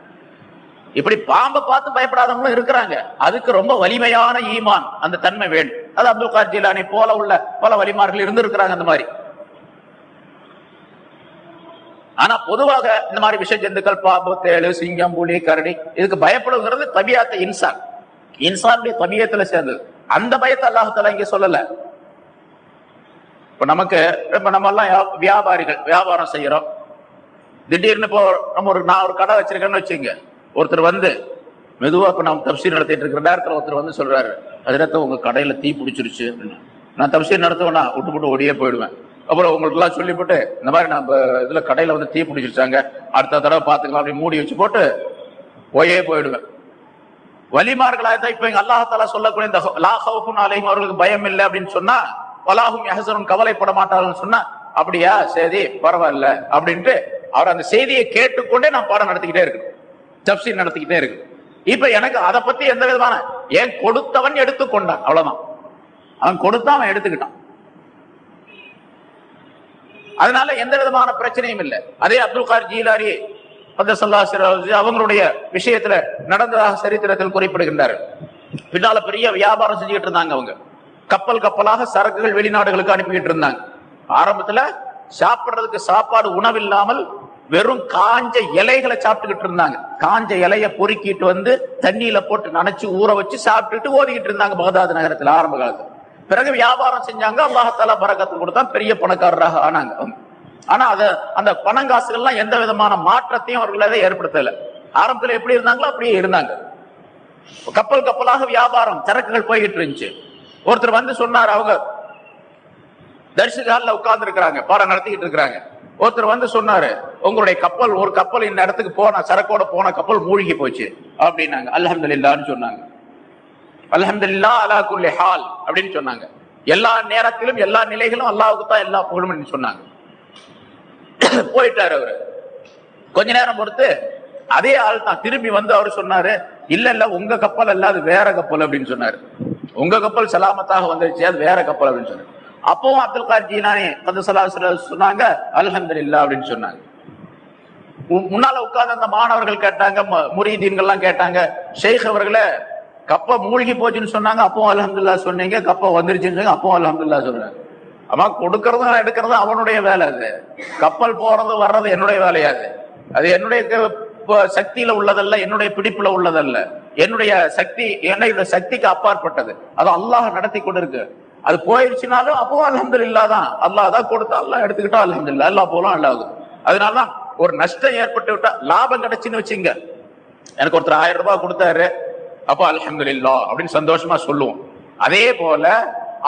இப்படி பாம்பை பார்த்து பயப்படாதவங்களும் இருக்கிறாங்க. அதுக்கு ரொம்ப வலிமையான ஈமான் அந்த தன்மை வேணும். அது அப்துல் கார் ஜிலானி போல உள்ள பல வலிமார்கள் இருந்து இருக்கிறாங்க அந்த மாதிரி. ஆனா பொதுவாக இந்த மாதிரி விஷ ஜந்துக்கள் பாம்பு தேளு சிங்கம் புலி கரடி இதுக்கு பயப்படுங்கிறது தபியாத்த இன்சான். இன்சானுடைய தபியத்துல சேர்ந்தது. அந்த பயத்தை அல்லாஹத்துல இங்க சொல்லல. இப்ப நமக்கு இப்ப நம்ம எல்லாம் வியாபாரிகள் வியாபாரம் செய்யறோம். திடீர்னு இப்போ நம்ம ஒரு நான் ஒரு கடை வச்சிருக்கேன்னு வச்சுங்க. ஒருத்தர் வந்து மெதுவாக இப்போ நான் தப்சீர் நடத்திட்டு இருக்கிற நேரத்துல ஒருத்தர் வந்து சொல்றாரு அதிரத்த உங்க கடையில தீ பிடிச்சிருச்சு. நான் தப்சீர் நடத்துவேனா விட்டு விட்டு ஓடியே போயிடுவேன். அப்புறம் உங்களுக்குலாம் சொல்லிவிட்டு இந்த மாதிரி நம்ம இதுல கடையில வந்து தீ பிடிச்சிருச்சாங்க அடுத்த தடவை பார்த்துக்கலாம் அப்படி மூடி வச்சு போட்டு போயே போயிடுவேன். வலிமார்களாக தான் இப்போ எங்க அல்லாஹால சொல்லக்கூடிய இந்த லா அலையும் அவர்களுக்கு பயம் இல்லை அப்படின்னு சொன்னா வலாகும் யஹசனும் கவலைப்பட மாட்டார்கள் சொன்னா அப்படியா? சரி பரவாயில்ல அப்படின்ட்டு அவர் அந்த செய்தியை கேட்டுக்கொண்டே நான் பாடம் நடத்திக்கிட்டே இருக்கணும். தப்சீர் நடத்திக்கிட்டே இருக்கு இப்ப எனக்கு அதை பத்தி எந்த விதமான ஏன் கொடுத்தவன் எடுத்துக்கொண்டான்? அவ்வளவுதான். அவன் கொடுத்தான் அவன் எடுத்துக்கிட்டான். அதனால எந்த விதமான பிரச்சனையும் இல்லை. அதே அப்துல் கார் ஜீலாரி அவங்களுடைய விஷயத்துல நடந்ததாக சரித்திரத்தில் குறிப்பிடுகின்றார் பின்னால பெரிய வியாபாரம் செஞ்சுக்கிட்டு இருந்தாங்க அவங்க. கப்பல் கப்பலாக சரக்குகள் வெளிநாடுகளுக்கு அனுப்பிக்கிட்டு இருந்தாங்க. ஆரம்பத்துல சாப்பிடுறதுக்கு சாப்பாடு உணவில்லாமல் வெறும் காஞ்ச இலைகளை சாப்பிட்டுக்கிட்டு இருந்தாங்க. காஞ்ச இலைய பொறுக்கிட்டு வந்து தண்ணியில போட்டு நினைச்சு ஊற வச்சு சாப்பிட்டுட்டு ஓதிக்கிட்டு இருந்தாங்க பகதாது நகரத்துல ஆரம்ப காலத்துல. பிறகு வியாபாரம் செஞ்சாங்க. அல்லாஹால பரகத்து கொடுத்தா பெரிய பணக்காரராக ஆனாங்க. ஆனா அத அந்த பணங்காசுகள்லாம் எந்த விதமான மாற்றத்தையும் அவர்களால ஏற்படுத்தல. ஆரம்பத்துல எப்படி இருந்தாங்களோ அப்படியே இருந்தாங்க. கப்பல் கப்பலாக வியாபாரம் சரக்குகள் போய்கிட்டு இருந்துச்சு. ஒருத்தர் வந்து சொன்னார் அவங்க தரிசகால உட்கார்ந்து இருக்கிறாங்க பாடம் நடத்திக்கிட்டு இருக்கிறாங்க. ஒருத்தர் வந்து சொன்னாரு உங்களுடைய கப்பல் ஒரு கப்பல் இந்த இடத்துக்கு போன சரக்கோட போன கப்பல் மூழ்கி போச்சு. அப்படின்னாங்க. அல்ஹம்துலில்லாஹ்னு சொன்னாங்க. அல்ஹம்துலில்லா அலா குல்லி ஹால் அப்படின்னு சொன்னாங்க. எல்லா நேரத்திலும் எல்லா நிலைகளும் அல்லாவுக்கு தான் எல்லா புகழும் சொன்னாங்க. போயிட்டாரு அவரு. கொஞ்ச நேரம் பொறுத்து அதே ஆள் தான். திரும்பி வந்து அவர் சொன்னாரு இல்ல இல்ல உங்க கப்பல் அல்ல அது வேற கப்பல் அப்படின்னு சொன்னாரு. உங்க கப்பல் சலாமத்தாக வந்துருச்சு அது வேற கப்பல் அப்படின்னு சொன்னாரு. அப்பவும் அப்துல் கார் ஜீனானி வந்து சொன்னாங்க அல்ஹம்துலில்லாஹ் அப்படின்னு சொன்னாங்க. முன்னால உட்கார்ந்து அந்த மாணவர்கள் கேட்டாங்க ம- முரீதீன்கள்லாம் கேட்டாங்க ஷேக் அவர்களை கப்ப மூழ்கி போச்சுன்னு சொன்னாங்க அப்பவும் அலமதுல்லா சொன்னீங்க கப்ப வந்துருச்சுன்னு சொன்னாங்க அப்பவும் அலமதுல்லா சொன்னாங்க. அம்மா கொடுக்கறதும் எடுக்கிறதும் அவனுடைய வேலை அது. கப்பல் போறது வர்றது என்னுடைய வேலையாது அது? என்னுடைய க- சக்தியில உள்ளதல்ல என்னுடைய பிடிப்புல உள்ளதல்ல. என்னுடைய சக்தி என்னுடைய சக்திக்கு அப்பாற்பட்டது. அது அல்லாஹ் நடத்தி கொண்டிருக்கு அது போயிருச்சுனாலும் அப்பவும் அல்ஹம்துலில்லாஹ் தான். அல்லாஹ் தான் கொடுத்தா அல்லா எடுத்துக்கிட்டா அல்ஹம்துலில்லாஹ் அல்லாஹ் போலாம் அல்லாகும் அதனாலதான் ஒரு நஷ்டம் ஏற்பட்டு விட்டா லாபம் கிடைச்சுன்னு வச்சுங்க. எனக்கு ஒருத்தர் ஆயிரம் ரூபாய் கொடுத்தாரு. அப்போ இல்லா அப்படின்னு சந்தோஷமா சொல்லுவோம். அதே போல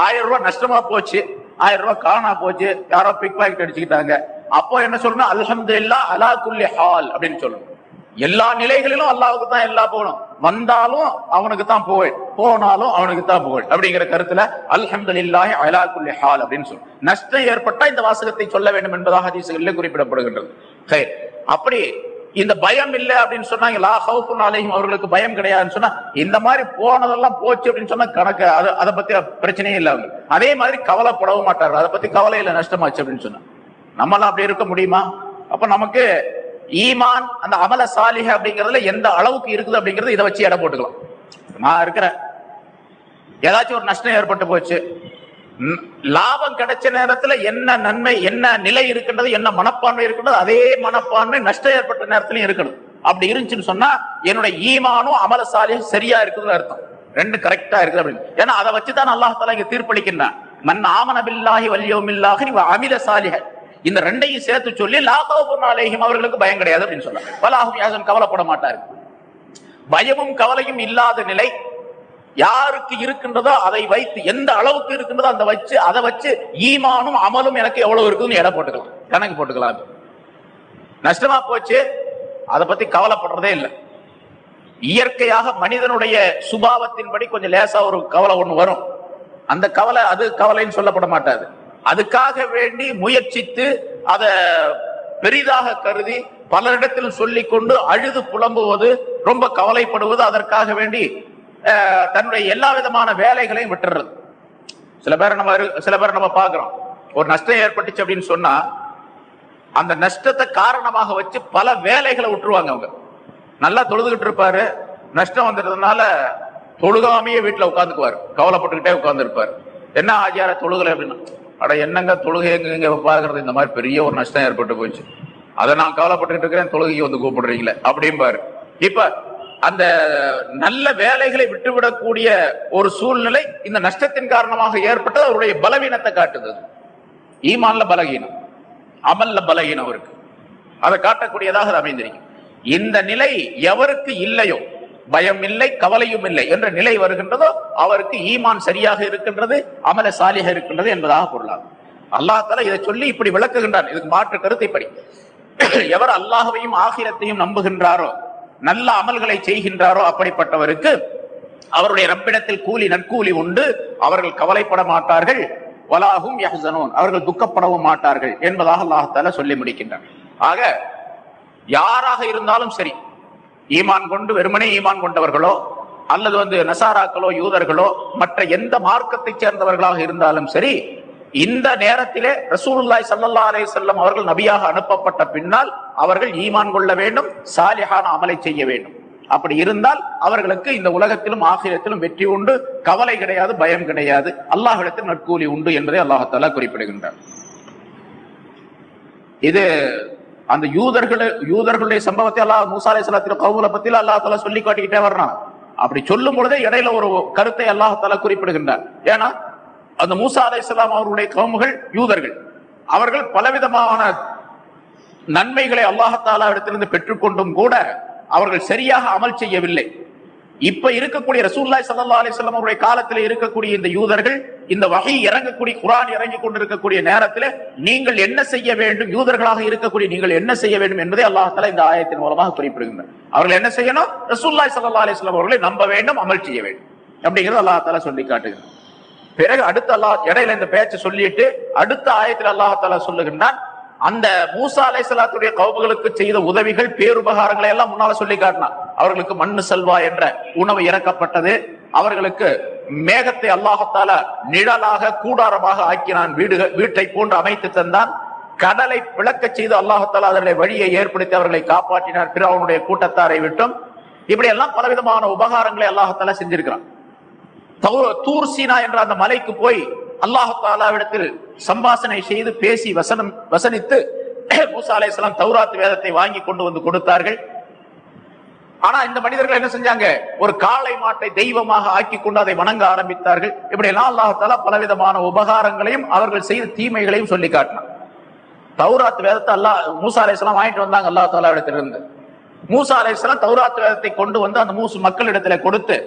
ஆயிரம் ரூபாய் நஷ்டமா போச்சு. ஆயிரம் ரூபாய் காணா போச்சு. யாரோ பிக் பாக்கெட் அடிச்சுக்கிட்டாங்க. அப்போ என்ன சொல்லணும் இல்லா அலா குல்லி ஹால் அப்படின்னு சொல்லணும் எல்லா நிலைகளிலும் அல்லாவுக்கு தான் எல்லா போகணும் வந்தாலும் அவனுக்கு தான் புகழ். போனாலும் அவனுக்கு தான் புகழ். அப்படிங்கிற கருத்துல அல்ஹம்து இல்லாஹி குல்லி ஹால் அப்படின்னு சொல்லி நஷ்டம் ஏற்பட்டா இந்த வாசகத்தை சொல்ல வேண்டும் என்பதாக ஹதீசுகளில் குறிப்பிடப்படுகின்றது. சரி. அப்படி இந்த பயம் இல்லை அப்படின்னு சொன்னாங்க. லா ஹவுப்புனாலேயும் அவர்களுக்கு பயம் கிடையாதுன்னு சொன்னா இந்த மாதிரி போனதெல்லாம் போச்சு அப்படின்னு சொன்னா கணக்கு அது அதை பத்தி பிரச்சனையே இல்லை அவங்க அதே மாதிரி கவலைப்படவும் மாட்டார்கள். அதை பத்தி கவலை இல்லை நஷ்டமாச்சு அப்படின்னு சொன்னா. நம்மளாம் அப்படி இருக்க முடியுமா? அப்ப நமக்கு ஈமான் அந்த அமல சாலிக அப்படிங்கறதுல எந்த அளவுக்கு இருக்குது அப்படிங்கறது இதை வச்சு எடை போட்டுக்கலாம். நான் இருக்கிறேன். ஏதாச்சும் ஒரு நஷ்டம் ஏற்பட்டு போச்சு. லாபம் கிடைச்ச நேரத்துல என்ன நன்மை என்ன நிலை இருக்கின்றது என்ன மனப்பான்மை இருக்கின்றது அதே மனப்பான்மை நஷ்டம் ஏற்பட்ட நேரத்திலையும் இருக்கணும். அப்படி இருந்துச்சுன்னு சொன்னா என்னுடைய ஈமானும் அமல சாலியும் சரியா இருக்குதுன்னு அர்த்தம். ரெண்டு கரெக்டா இருக்குது அப்படின்னு. ஏன்னா அதை வச்சுதான் அல்லாஹால இங்க தீர்ப்பளிக்கின்றான். மன் ஆமன பில்லாஹி வல்யோமில்லாஹி அமில சாலிகள் இந்த ரெண்டையும் சேர்த்து சொல்லி லாகவபுன் அலைஹிம் அவர்களுக்கு பயம் கிடையாது அப்படின்னு சொல்றாங்க வலாஹும் யாசன் கவலைப்பட மாட்டார் பயமும் கவலையும் இல்லாத நிலை யாருக்கு இருக்கின்றதோ அதை வைத்து எந்த அளவுக்கு இருக்கின்றதோ அந்த வச்சு அதை வச்சு ஈமானும் அமலும் எனக்கு எவ்வளவு இருக்குதுன்னு எடை போட்டுக்கலாம் கணக்கு போட்டுக்கலாம் நஷ்டமா போச்சு அதை பத்தி கவலைப்படுறதே இல்லை. இயற்கையாக மனிதனுடைய சுபாவத்தின்படி கொஞ்சம் லேசா ஒரு கவலை ஒண்ணு வரும். அந்த கவலை அது கவலைன்னு சொல்லப்பட மாட்டாது. அதுக்காக வேண்டி முயற்சித்து அதை பெரிதாக கருதி பலரிடத்திலும் சொல்லி கொண்டு அழுது புலம்புவது ரொம்ப கவலைப்படுவது அதற்காக வேண்டி தன்னுடைய எல்லா விதமான வேலைகளையும் விட்டுறது. சில பேர் நம்ம சில பேர் நம்ம பார்க்குறோம். ஒரு நஷ்டம் ஏற்பட்டுச்சு அப்படின்னு சொன்னா அந்த நஷ்டத்தை காரணமாக வச்சு பல வேலைகளை விட்டுருவாங்க அவங்க. நல்லா தொழுதுகிட்டு இருப்பாரு. நஷ்டம் வந்துடுறதுனால தொழுகாமையே வீட்டில் உட்காந்துக்குவார். கவலைப்பட்டுக்கிட்டே உட்காந்துருப்பார். என்ன ஆச்சார தொழுகலை அப்படின்னா? அட என்னங்க தொழுகை எங்க இங்க பாக்குறது இந்த மாதிரி பெரிய ஒரு நஷ்டம் ஏற்பட்டு போச்சு. அதை நான் கவலைப்பட்டுக்கிட்டு இருக்கிறேன் தொழுகைக்கு வந்து கூப்பிடுறீங்களே அப்படிம்பாரு. இப்ப அந்த நல்ல வேலைகளை விட்டுவிடக்கூடிய ஒரு சூழ்நிலை இந்த நஷ்டத்தின் காரணமாக ஏற்பட்டது அவருடைய பலவீனத்தை காட்டுது. ஈமான்ல பலகீனம் அமல்ல பலகீனம் இருக்கு. அதை காட்டக்கூடியதாக அது அமைந்திருக்கும். இந்த நிலை எவருக்கு இல்லையோ பயம் இல்லை கவலையும் இல்லை என்ற நிலை வருகின்றதோ அவருக்கு ஈமான் சரியாக இருக்கின்றது அமல சாலிக இருக்கின்றது என்பதாக பொருளாகும். அல்லாஹ் இதை சொல்லி இப்படி விளக்குகின்றான். இதுக்கு மாற்று கருத்தை படி [CLEARS THROAT] எவர் அல்லாஹவையும் ஆகிரத்தையும் நம்புகின்றாரோ நல்ல அமல்களை செய்கின்றாரோ அப்படிப்பட்டவருக்கு அவருடைய ரப்பிடத்தில் கூலி நற்கூலி உண்டு அவர்கள் கவலைப்பட மாட்டார்கள். வலாகும் யஹனோன் அவர்கள் துக்கப்படவும் மாட்டார்கள் என்பதாக அல்லாஹ் சொல்லி முடிக்கின்றனர் ஆக யாராக இருந்தாலும் சரி ஈமான் கொண்டு வெறுமனே ஈமான் கொண்டவர்களோ அல்லது வந்து நசாராக்களோ யூதர்களோ மற்ற எந்த மார்க்கத்தைச் சேர்ந்தவர்களாக இருந்தாலும் சரி இந்த நேரத்திலே ரசூலுல்லாய் சல்லா அலே செல்லம் அவர்கள் நபியாக அனுப்பப்பட்ட பின்னால் அவர்கள் ஈமான் கொள்ள வேண்டும் சாலிஹான அமலை செய்ய வேண்டும். அப்படி இருந்தால் அவர்களுக்கு இந்த உலகத்திலும் ஆகிரத்திலும் வெற்றி உண்டு கவலை கிடையாது பயம் கிடையாது. அல்லாஹிடத்தில் நற்கூலி உண்டு என்பதை அல்லாஹத்தாலா குறிப்பிடுகின்றார் இது அந்த யூதர்களை யூதர்களுடைய சம்பவத்தை அல்லாஹ் மூசா சலாத்திர கவுல பத்தி அல்லாஹ் சொல்லி காட்டிக்கிட்டே வர்றான். அப்படி சொல்லும் பொழுதே இடையில ஒரு கருத்தை அல்லாஹ் தஆலா குறிப்பிடுகின்றார். ஏன்னா அந்த மூசா அலைஹிஸ்ஸலாம் அவர்களுடைய கவுமுகள் யூதர்கள். அவர்கள் பலவிதமான நன்மைகளை அல்லாஹாலா இடத்திலிருந்து பெற்றுக்கொண்டும் கூட அவர்கள் சரியாக அமல் செய்யவில்லை. இப்ப இருக்கக்கூடிய ரசூல்லாய் சல்லா அலிஸ்லாம் அவருடைய காலத்தில் இருக்கக்கூடிய இந்த யூதர்கள் இந்த வகை இறங்கக்கூடிய குரான் இறங்கி கொண்டிருக்கக்கூடிய நேரத்தில் நீங்கள் என்ன செய்ய வேண்டும் யூதர்களாக இருக்கக்கூடிய நீங்கள் என்ன செய்ய வேண்டும் என்பதை அல்லாஹால இந்த ஆயத்தின் மூலமாக குறிப்பிடுகின்றனர் அவர்கள் என்ன செய்யணும்? ரசூல்லாய் சல்லா அலிஸ்லாம் அவர்களை நம்ப வேண்டும் அமல் செய்ய வேண்டும். அப்படிங்கிறது அல்லாஹ் சொல்லி காட்டுகிறார் பிறகு அடுத்த அல்லாஹ் இடையில இந்த பேச்சை சொல்லிட்டு அடுத்த ஆயத்தில் அல்லாஹ் சொல்லுகின்றான் அந்த மூசா அலை சலாத்துடைய கவுபுகளுக்கு செய்த உதவிகள் பேருபகாரங்களை எல்லாம் முன்னால சொல்லி காட்டினான். அவர்களுக்கு மண்ணு செல்வா என்ற உணவு இறக்கப்பட்டது. அவர்களுக்கு மேகத்தை அல்லாஹத்தால நிழலாக கூடாரமாக ஆக்கினான். வீடுகள் வீட்டை போன்று அமைத்து தந்தான். கடலை பிளக்க செய்து அல்லாஹத்தால அதனுடைய வழியை ஏற்படுத்தி அவர்களை காப்பாற்றினார். பிற அவனுடைய கூட்டத்தாரை விட்டும் இப்படி எல்லாம் பலவிதமான உபகாரங்களை அல்லாஹத்தால செஞ்சிருக்கிறான். தூர் சீனா என்ற அந்த மலைக்கு போய் அல்லாஹு தாலாவிடத்தில் சம்பாஷணை செய்து பேசி வசனம் வசனித்து மூசா அலைஹிஸ்ஸலாம் தௌராத் வேதத்தை வாங்கி கொண்டு வந்து கொடுத்தார்கள். ஆனா இந்த மனிதர்கள் என்ன செஞ்சாங்க? ஒரு காளை மாட்டை தெய்வமாக ஆக்கி கொண்டு அதை வணங்க ஆரம்பித்தார்கள். இப்படி எல்லாம் அல்லாஹ் பலவிதமான உபகாரங்களையும் அவர்கள் செய்த தீமைகளையும் சொல்லி காட்டினான். தௌராத் வேதத்தை அல்லாஹ் மூசா அலைஹிஸ்ஸலாம் வாங்கிட்டு வந்தாங்க அல்லாஹ் தாலா இடத்திலிருந்து மூசா அலைஹிஸ்ஸலாம் தௌராத் வேதத்தை கொண்டு வந்து அந்த மூசு மக்களிடத்துல கொடுத்து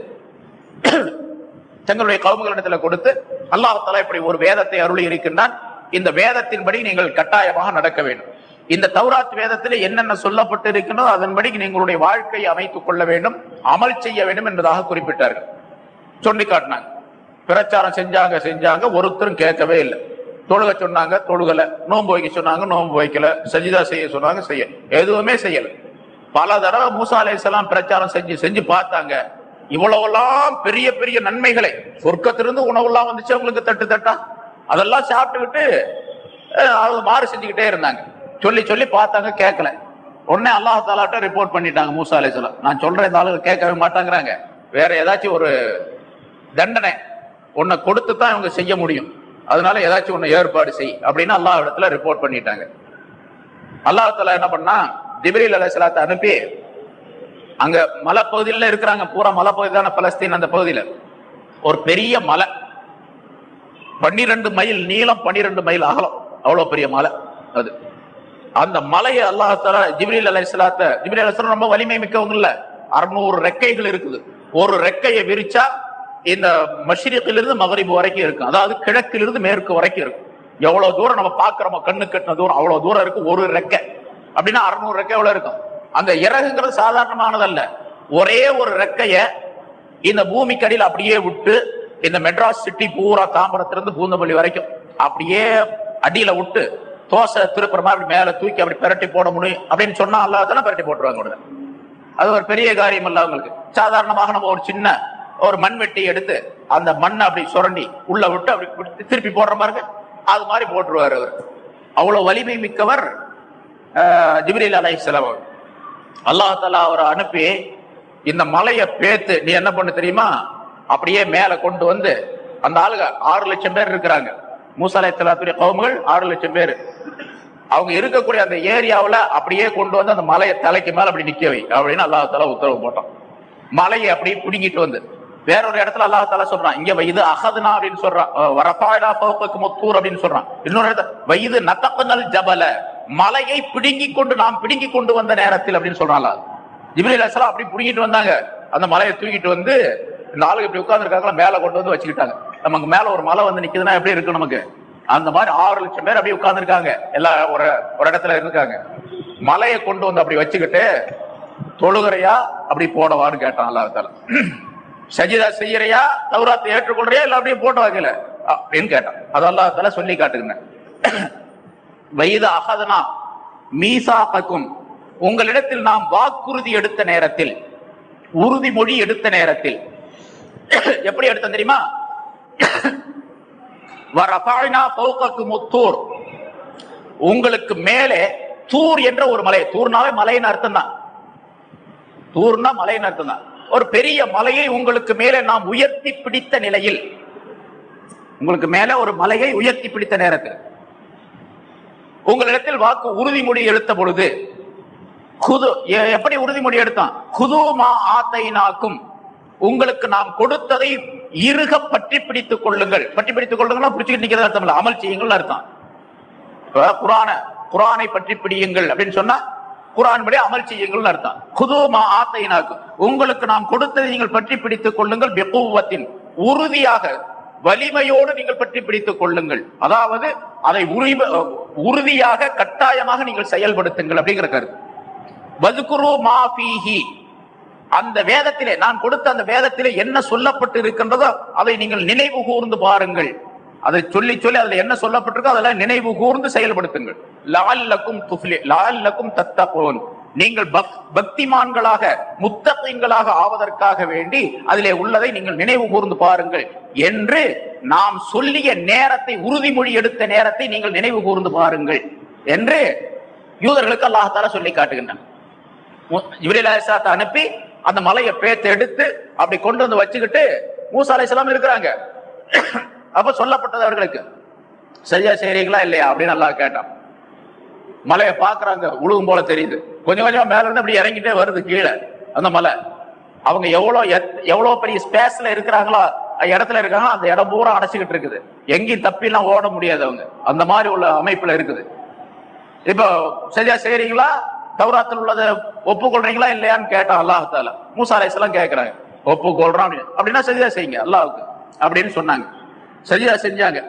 தங்களுடைய கவுமுகளிடத்துல கொடுத்து அல்லாஹால இப்படி ஒரு வேதத்தை அருளி இருக்கின்றான். இந்த வேதத்தின்படி நீங்கள் கட்டாயமாக நடக்க வேண்டும். இந்த தௌராத் வேதத்தில் என்னென்ன சொல்லப்பட்டு இருக்கணும் அதன்படி நீங்களுடைய வாழ்க்கையை அமைத்துக் கொள்ள வேண்டும் அமல் செய்ய வேண்டும் என்பதாக குறிப்பிட்டார்கள். சொல்லி காட்டினாங்க. பிரச்சாரம் செஞ்சாங்க செஞ்சாங்க ஒருத்தரும் கேட்கவே இல்லை. தொழுக சொன்னாங்க தொழுகல. நோன்பு வைக்க சொன்னாங்க நோன்பு வைக்கல. சஜிதா செய்ய சொன்னாங்க செய்ய எதுவுமே செய்யல. பல தடவை மூசா அலைஹிஸ்ஸலாம் பிரச்சாரம் செஞ்சு செஞ்சு பார்த்தாங்க. இவ்வளவெல்லாம் பெரிய பெரிய நன்மைகளை சொர்க்கத்திலிருந்து உணவுலாம் வந்துச்சு அவங்களுக்கு தட்டு தட்டா? அதெல்லாம் சாப்பிட்டுக்கிட்டு அஹ், அவங்க மாறு செஞ்சுக்கிட்டே இருந்தாங்க. சொல்லி சொல்லி பார்த்தாங்க கேட்கல உடனே அல்லாஹாலாட்ட ரிப்போர்ட் பண்ணிட்டாங்க மூசா அலைஹிஸ்ஸலாம் நான் சொல்றேன் இந்த ஆளுங்க கேட்கவே மாட்டாங்கிறாங்க. வேற ஏதாச்சும் ஒரு தண்டனை உன்னை கொடுத்து தான் இவங்க செய்ய முடியும். அதனால ஏதாச்சும் ஒன்று ஏற்பாடு செய் அப்படின்னு அல்லாஹ் இடத்துல ரிப்போர்ட் பண்ணிட்டாங்க. அல்லாஹ் என்ன பண்ணா ஜிப்ரீல் அலைஹிஸ்ஸலாத்தை அனுப்பி அங்க மலைப்பகுதியில இருக்கிறாங்க. பூரா மலைப்பகுதி தானே பலஸ்தீன் அந்த பகுதியில. ஒரு பெரிய மலை. பன்னிரண்டு மைல் நீளம் பன்னிரெண்டு மைல் அகலம். அவ்வளவு பெரிய மலை அது. அந்த மலையை அல்லாஹால ஜிபிலி ஜிப்ரீல் அலைஹிஸ்ஸலாத்த ஜிப்ரீல் ரொம்ப வலிமை மிக்கவங்க இல்ல அறுநூறு ரெக்கைகள் இருக்குது. ஒரு ரெக்கையை விரிச்சா இந்த மஷ்ரிக்கிலிருந்து மகரிபு வரைக்கும் இருக்கும். அதாவது கிழக்கிலிருந்து மேற்கு வரைக்கும் இருக்கும். எவ்வளவு தூரம் நம்ம பாக்குறோமோ கண்ணு கட்டின தூரம் அவ்வளவு தூரம் இருக்கு. ஒரு ரெக்கை. அப்படின்னா அறுநூறு ரெக்கை எவ்வளவு இருக்கும்? அந்த இறகுங்கிறது சாதாரணமானதல்ல. ஒரே ஒரு ரெக்கைய இந்த பூமிக்கு அடியில் அப்படியே விட்டு இந்த மெட்ராஸ் சிட்டி பூரா தாம்பரத்திலிருந்து பூந்தமல்லி வரைக்கும் அப்படியே அடியில விட்டு தோசை திருப்புற மாதிரி அப்படி மேல தூக்கி அப்படி பிரட்டி போட முடியும் அப்படின்னு சொன்னா அல்லாஹ் பிரட்டி போட்டுருவாங்க உடனே. அது ஒரு பெரிய காரியம் இல்ல அவங்களுக்கு. சாதாரணமாக நம்ம ஒரு சின்ன ஒரு மண்வெட்டி எடுத்து அந்த மண்ணை அப்படி சுரண்டி உள்ள விட்டு அப்படி திருப்பி போடுற பாருங்க அது மாதிரி போட்டுருவாரு அவர். அவ்வளவு வலிமை மிக்கவர் ஆஹ், அலை அலைஹிஸ்ஸலாம் அவர் அல்லாஹ் தலா அவரை அனுப்பி இந்த மலையை பேத்து நீ என்ன பண்ண தெரியுமா? அப்படியே மேல கொண்டு வந்து அந்த ஆளுங்க ஆறு லட்சம் பேர் இருக்கிறாங்க. மூசாலயத்தலாத்துடைய கவுமுகள் ஆறு லட்சம் பேர். அவங்க இருக்கக்கூடிய அந்த ஏரியாவில் அப்படியே கொண்டு வந்து அந்த மலையை தலைக்கு மேல அப்படி நிக்கவை அப்படின்னு அல்லாஹ் உத்தரவு போட்டோம் மலையை அப்படியே பிடுங்கிட்டு வந்து. வேற ஒரு இடத்துல அல்லாஹ் தஆலா சொல்றான். இங்க வயது அகதுனா அப்படின்னு சொல்றான். வரப்பாடா வரஃபாயிலா முத்தூர் அப்படின்னு சொல்றான். இன்னொரு இடத்துல வயது நத்தப்பனல் ஜபல. மலையை பிடுங்கி கொண்டு நாம் பிடுங்கி கொண்டு வந்த நேரத்தில் அப்படின்னு சொல்றான் அல்லாஹ். ஜிப்ரீல் அப்படி பிடுங்கிட்டு வந்தாங்க. அந்த மலையை தூக்கிட்டு வந்து இந்த ஆளுக்கு இப்படி உட்காந்துருக்காங்களா மேல கொண்டு வந்து வச்சுக்கிட்டாங்க. நமக்கு மேல ஒரு மலை வந்து நிக்குதுன்னா எப்படி இருக்கு நமக்கு? அந்த மாதிரி ஆறு லட்சம் பேர் அப்படியே உட்காந்துருக்காங்க எல்லா ஒரு ஒரு இடத்துல இருக்காங்க மலையை கொண்டு வந்து அப்படி வச்சுக்கிட்டு தொழுகிறையா அப்படி போடவான்னு கேட்டான் அல்லாஹ் சஜிதா செய்யறியா தௌராத்தை ஏற்றுக்கொள்றியா இல்ல அப்படியே போட்டு வைக்கல அப்படின்னு கேட்டான். அது அல்லாஹ் சொல்லி காட்டுங்க வயது அகதனா மீசாக்கும் உங்களிடத்தில் நாம் வாக்குறுதி எடுத்த நேரத்தில் உறுதிமொழி எடுத்த நேரத்தில் எப்படி எடுத்தோம் தெரியுமா? முத்தூர். உங்களுக்கு மேலே தூர் என்ற ஒரு மலை தூர்னாவே மலையின் அர்த்தம் தான் தூர்னா மலையின் அர்த்தம் தான் ஒரு பெரிய மலையை உங்களுக்கு மேலே நாம் உயர்த்தி பிடித்த நிலையில். உங்களுக்கு மேல ஒரு மலையை உயர்த்தி பிடித்த நேரத்தில். உங்களிடத்தில் வாக்கு உறுதிமொழி எடுத்த பொழுது குது எப்படி உறுதிமொழி எடுத்தான்? குதுமா ஆத்தைனாக்கும் உங்களுக்கு நாம் கொடுத்ததை இருக பற்றி பிடித்துக் கொள்ளுங்கள். பற்றி பிடித்துக் கொள்ளுங்கள் பிடிச்சுக்கிட்டு நிற்கிறது அர்த்தம் இல்ல. அமல் செய்யுங்கள் அர்த்தம். குரான குரானை பற்றி பிடியுங்கள் அப்படின்னு சொன்னா குரான் படி அமல் செய்யுங்கள் அர்த்தம். குதுமா ஆத்தைனாக்கு உங்களுக்கு நாம் கொடுத்ததை நீங்கள் பற்றி பிடித்துக் கொள்ளுங்கள் பெக்குவத்தின் உறுதியாக வலிமையோடு நீங்கள் பற்றி பிடித்துக் கொள்ளுங்கள். அதாவது அதை உறுதியாக கட்டாயமாக நீங்கள் செயல்படுத்துங்கள் அப்படிங்கிற கருத்து. வதுகுரு மாஃபீஹி அந்த வேதத்திலே நான் கொடுத்த அந்த வேதத்திலே என்ன சொல்லப்பட்டு இருக்கின்றதோ அதை நீங்கள் நினைவு கூர்ந்து பாருங்கள். அதை சொல்லி சொல்லி அதுல என்ன சொல்லப்பட்டிருக்கோ அதெல்லாம் நினைவு கூர்ந்து செயல்படுத்துங்கள். லால்லக்கும் துஃப்லி லால்லக்கும் தத்தகோன். நீங்கள் பக்- பக்திமான்களாக முத்தகங்களாக ஆவதற்காக வேண்டி அதிலே உள்ளதை நீங்கள் நினைவு கூர்ந்து பாருங்கள் என்று நாம் சொல்லிய நேரத்தை உறுதிமொழி எடுத்த நேரத்தை நீங்கள் நினைவு கூர்ந்து பாருங்கள் என்று யூதர்களுக்கு அல்லாஹால சொல்லி காட்டுகின்றன. ஜிப்ரீல் அனுப்பி அந்த மலையை பேத்து எடுத்து அப்படி கொண்டு வந்து வச்சுக்கிட்டு மூசா அலைஹிஸ்ஸலாம் இருக்கிறாங்க. அப்ப சொல்லப்பட்டது அவர்களுக்கு. சரியா செய்யறீங்களா இல்லையா அப்படின்னு அல்லாஹ் கேட்டான். மலையை பாக்குறாங்க உழுகும் போல தெரியுது. கொஞ்சம் கொஞ்சம் மேல இருந்து அப்படி இறங்கிட்டே வருது கீழே அந்த மலை. அவங்க எவ்வளோ எத்- பெரிய ஸ்பேஸ்ல இருக்கிறாங்களோ இடத்துல இருக்காங்களோ அந்த இடம் பூரா அடைச்சிக்கிட்டு இருக்குது. எங்கேயும் தப்பிலாம் ஓட முடியாது அவங்க. அந்த மாதிரி உள்ள அமைப்புல இருக்குது. இப்போ சரியா செய்யறீங்களா தௌராத்தில் உள்ளதை ஒப்புக்கொள்றீங்களா இல்லையான்னு கேட்டான் அல்லாஹால தால மூசா அலைஹிஸ்ஸலாம் கேட்கறாங்க ஒப்புக்கொள்றோம் அப்படின்னு. அப்படின்னா சரியா செய்யுங்க அல்லாவுக்கு அப்படின்னு சொன்னாங்க. சஜிதா செஞ்சாங்க.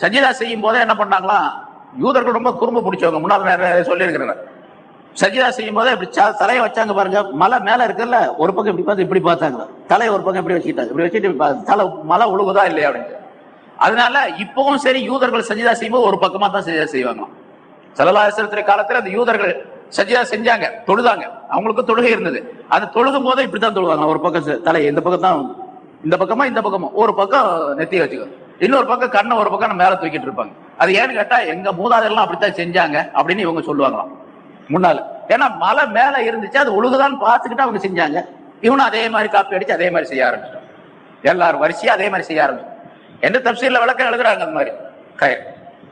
சஜிதா செய்யும் போதே என்ன பண்ணாங்களாம் யூதர்கள் ரொம்ப குறும்பு பிடிச்சவங்க. முன்னால் சொல்லியிருக்கிறேன் சஜிதா செய்யும் போதே இப்படி ச- தலையை வச்சாங்க பாருங்க. மலை மேல இருக்குல்ல ஒரு பக்கம் இப்படி பார்த்து இப்படி பார்த்தாங்க. தலையை ஒரு பக்கம் இப்படி வச்சுக்கிட்டாங்க. இப்படி வச்சுட்டு தலை மலை உழுகுதா இல்லையா அப்படின்னு. அதனால இப்பவும் சரி யூதர்கள் சஜிதா செய்யும்போது ஒரு பக்கமா தான் சஜிதா செய்வாங்க. சலலாசனத்திரை காலத்துல அந்த யூதர்கள் சஜிதா செஞ்சாங்க தொழுதாங்க. அவங்களுக்கு தொழுகை இருந்தது. அந்த தொழுகும் போதே இப்படித்தான் தொழுவாங்க. ஒரு பக்கம் தலை இந்த பக்கம் தான் இந்த பக்கமா இந்த பக்கமா. ஒரு பக்கம் நெத்தி வச்சுக்கோ. இன்னொரு பக்கம் கண்ணை ஒரு பக்கம் மேல தூக்கிட்டு இருப்பாங்க. அது ஏன்னு கேட்டா எங்க மூதாதையெல்லாம் அப்படித்தான் செஞ்சாங்க அப்படின்னு இவங்க சொல்லுவாங்களாம். முன்னால. ஏன்னா மலை மேல இருந்துச்சு அது ஒழுகுதான் பார்த்துக்கிட்டு அவங்க செஞ்சாங்க. இவனும் அதே மாதிரி காப்பி அடிச்சு அதே மாதிரி செய்ய ஆரம்பிச்சிட்டான். எல்லாரும் வரிசையா அதே மாதிரி செய்ய ஆரம்பிச்சு எந்த தப்சீர்ல விளக்கம் எழுதுறாங்க அந்த மாதிரி? கயர்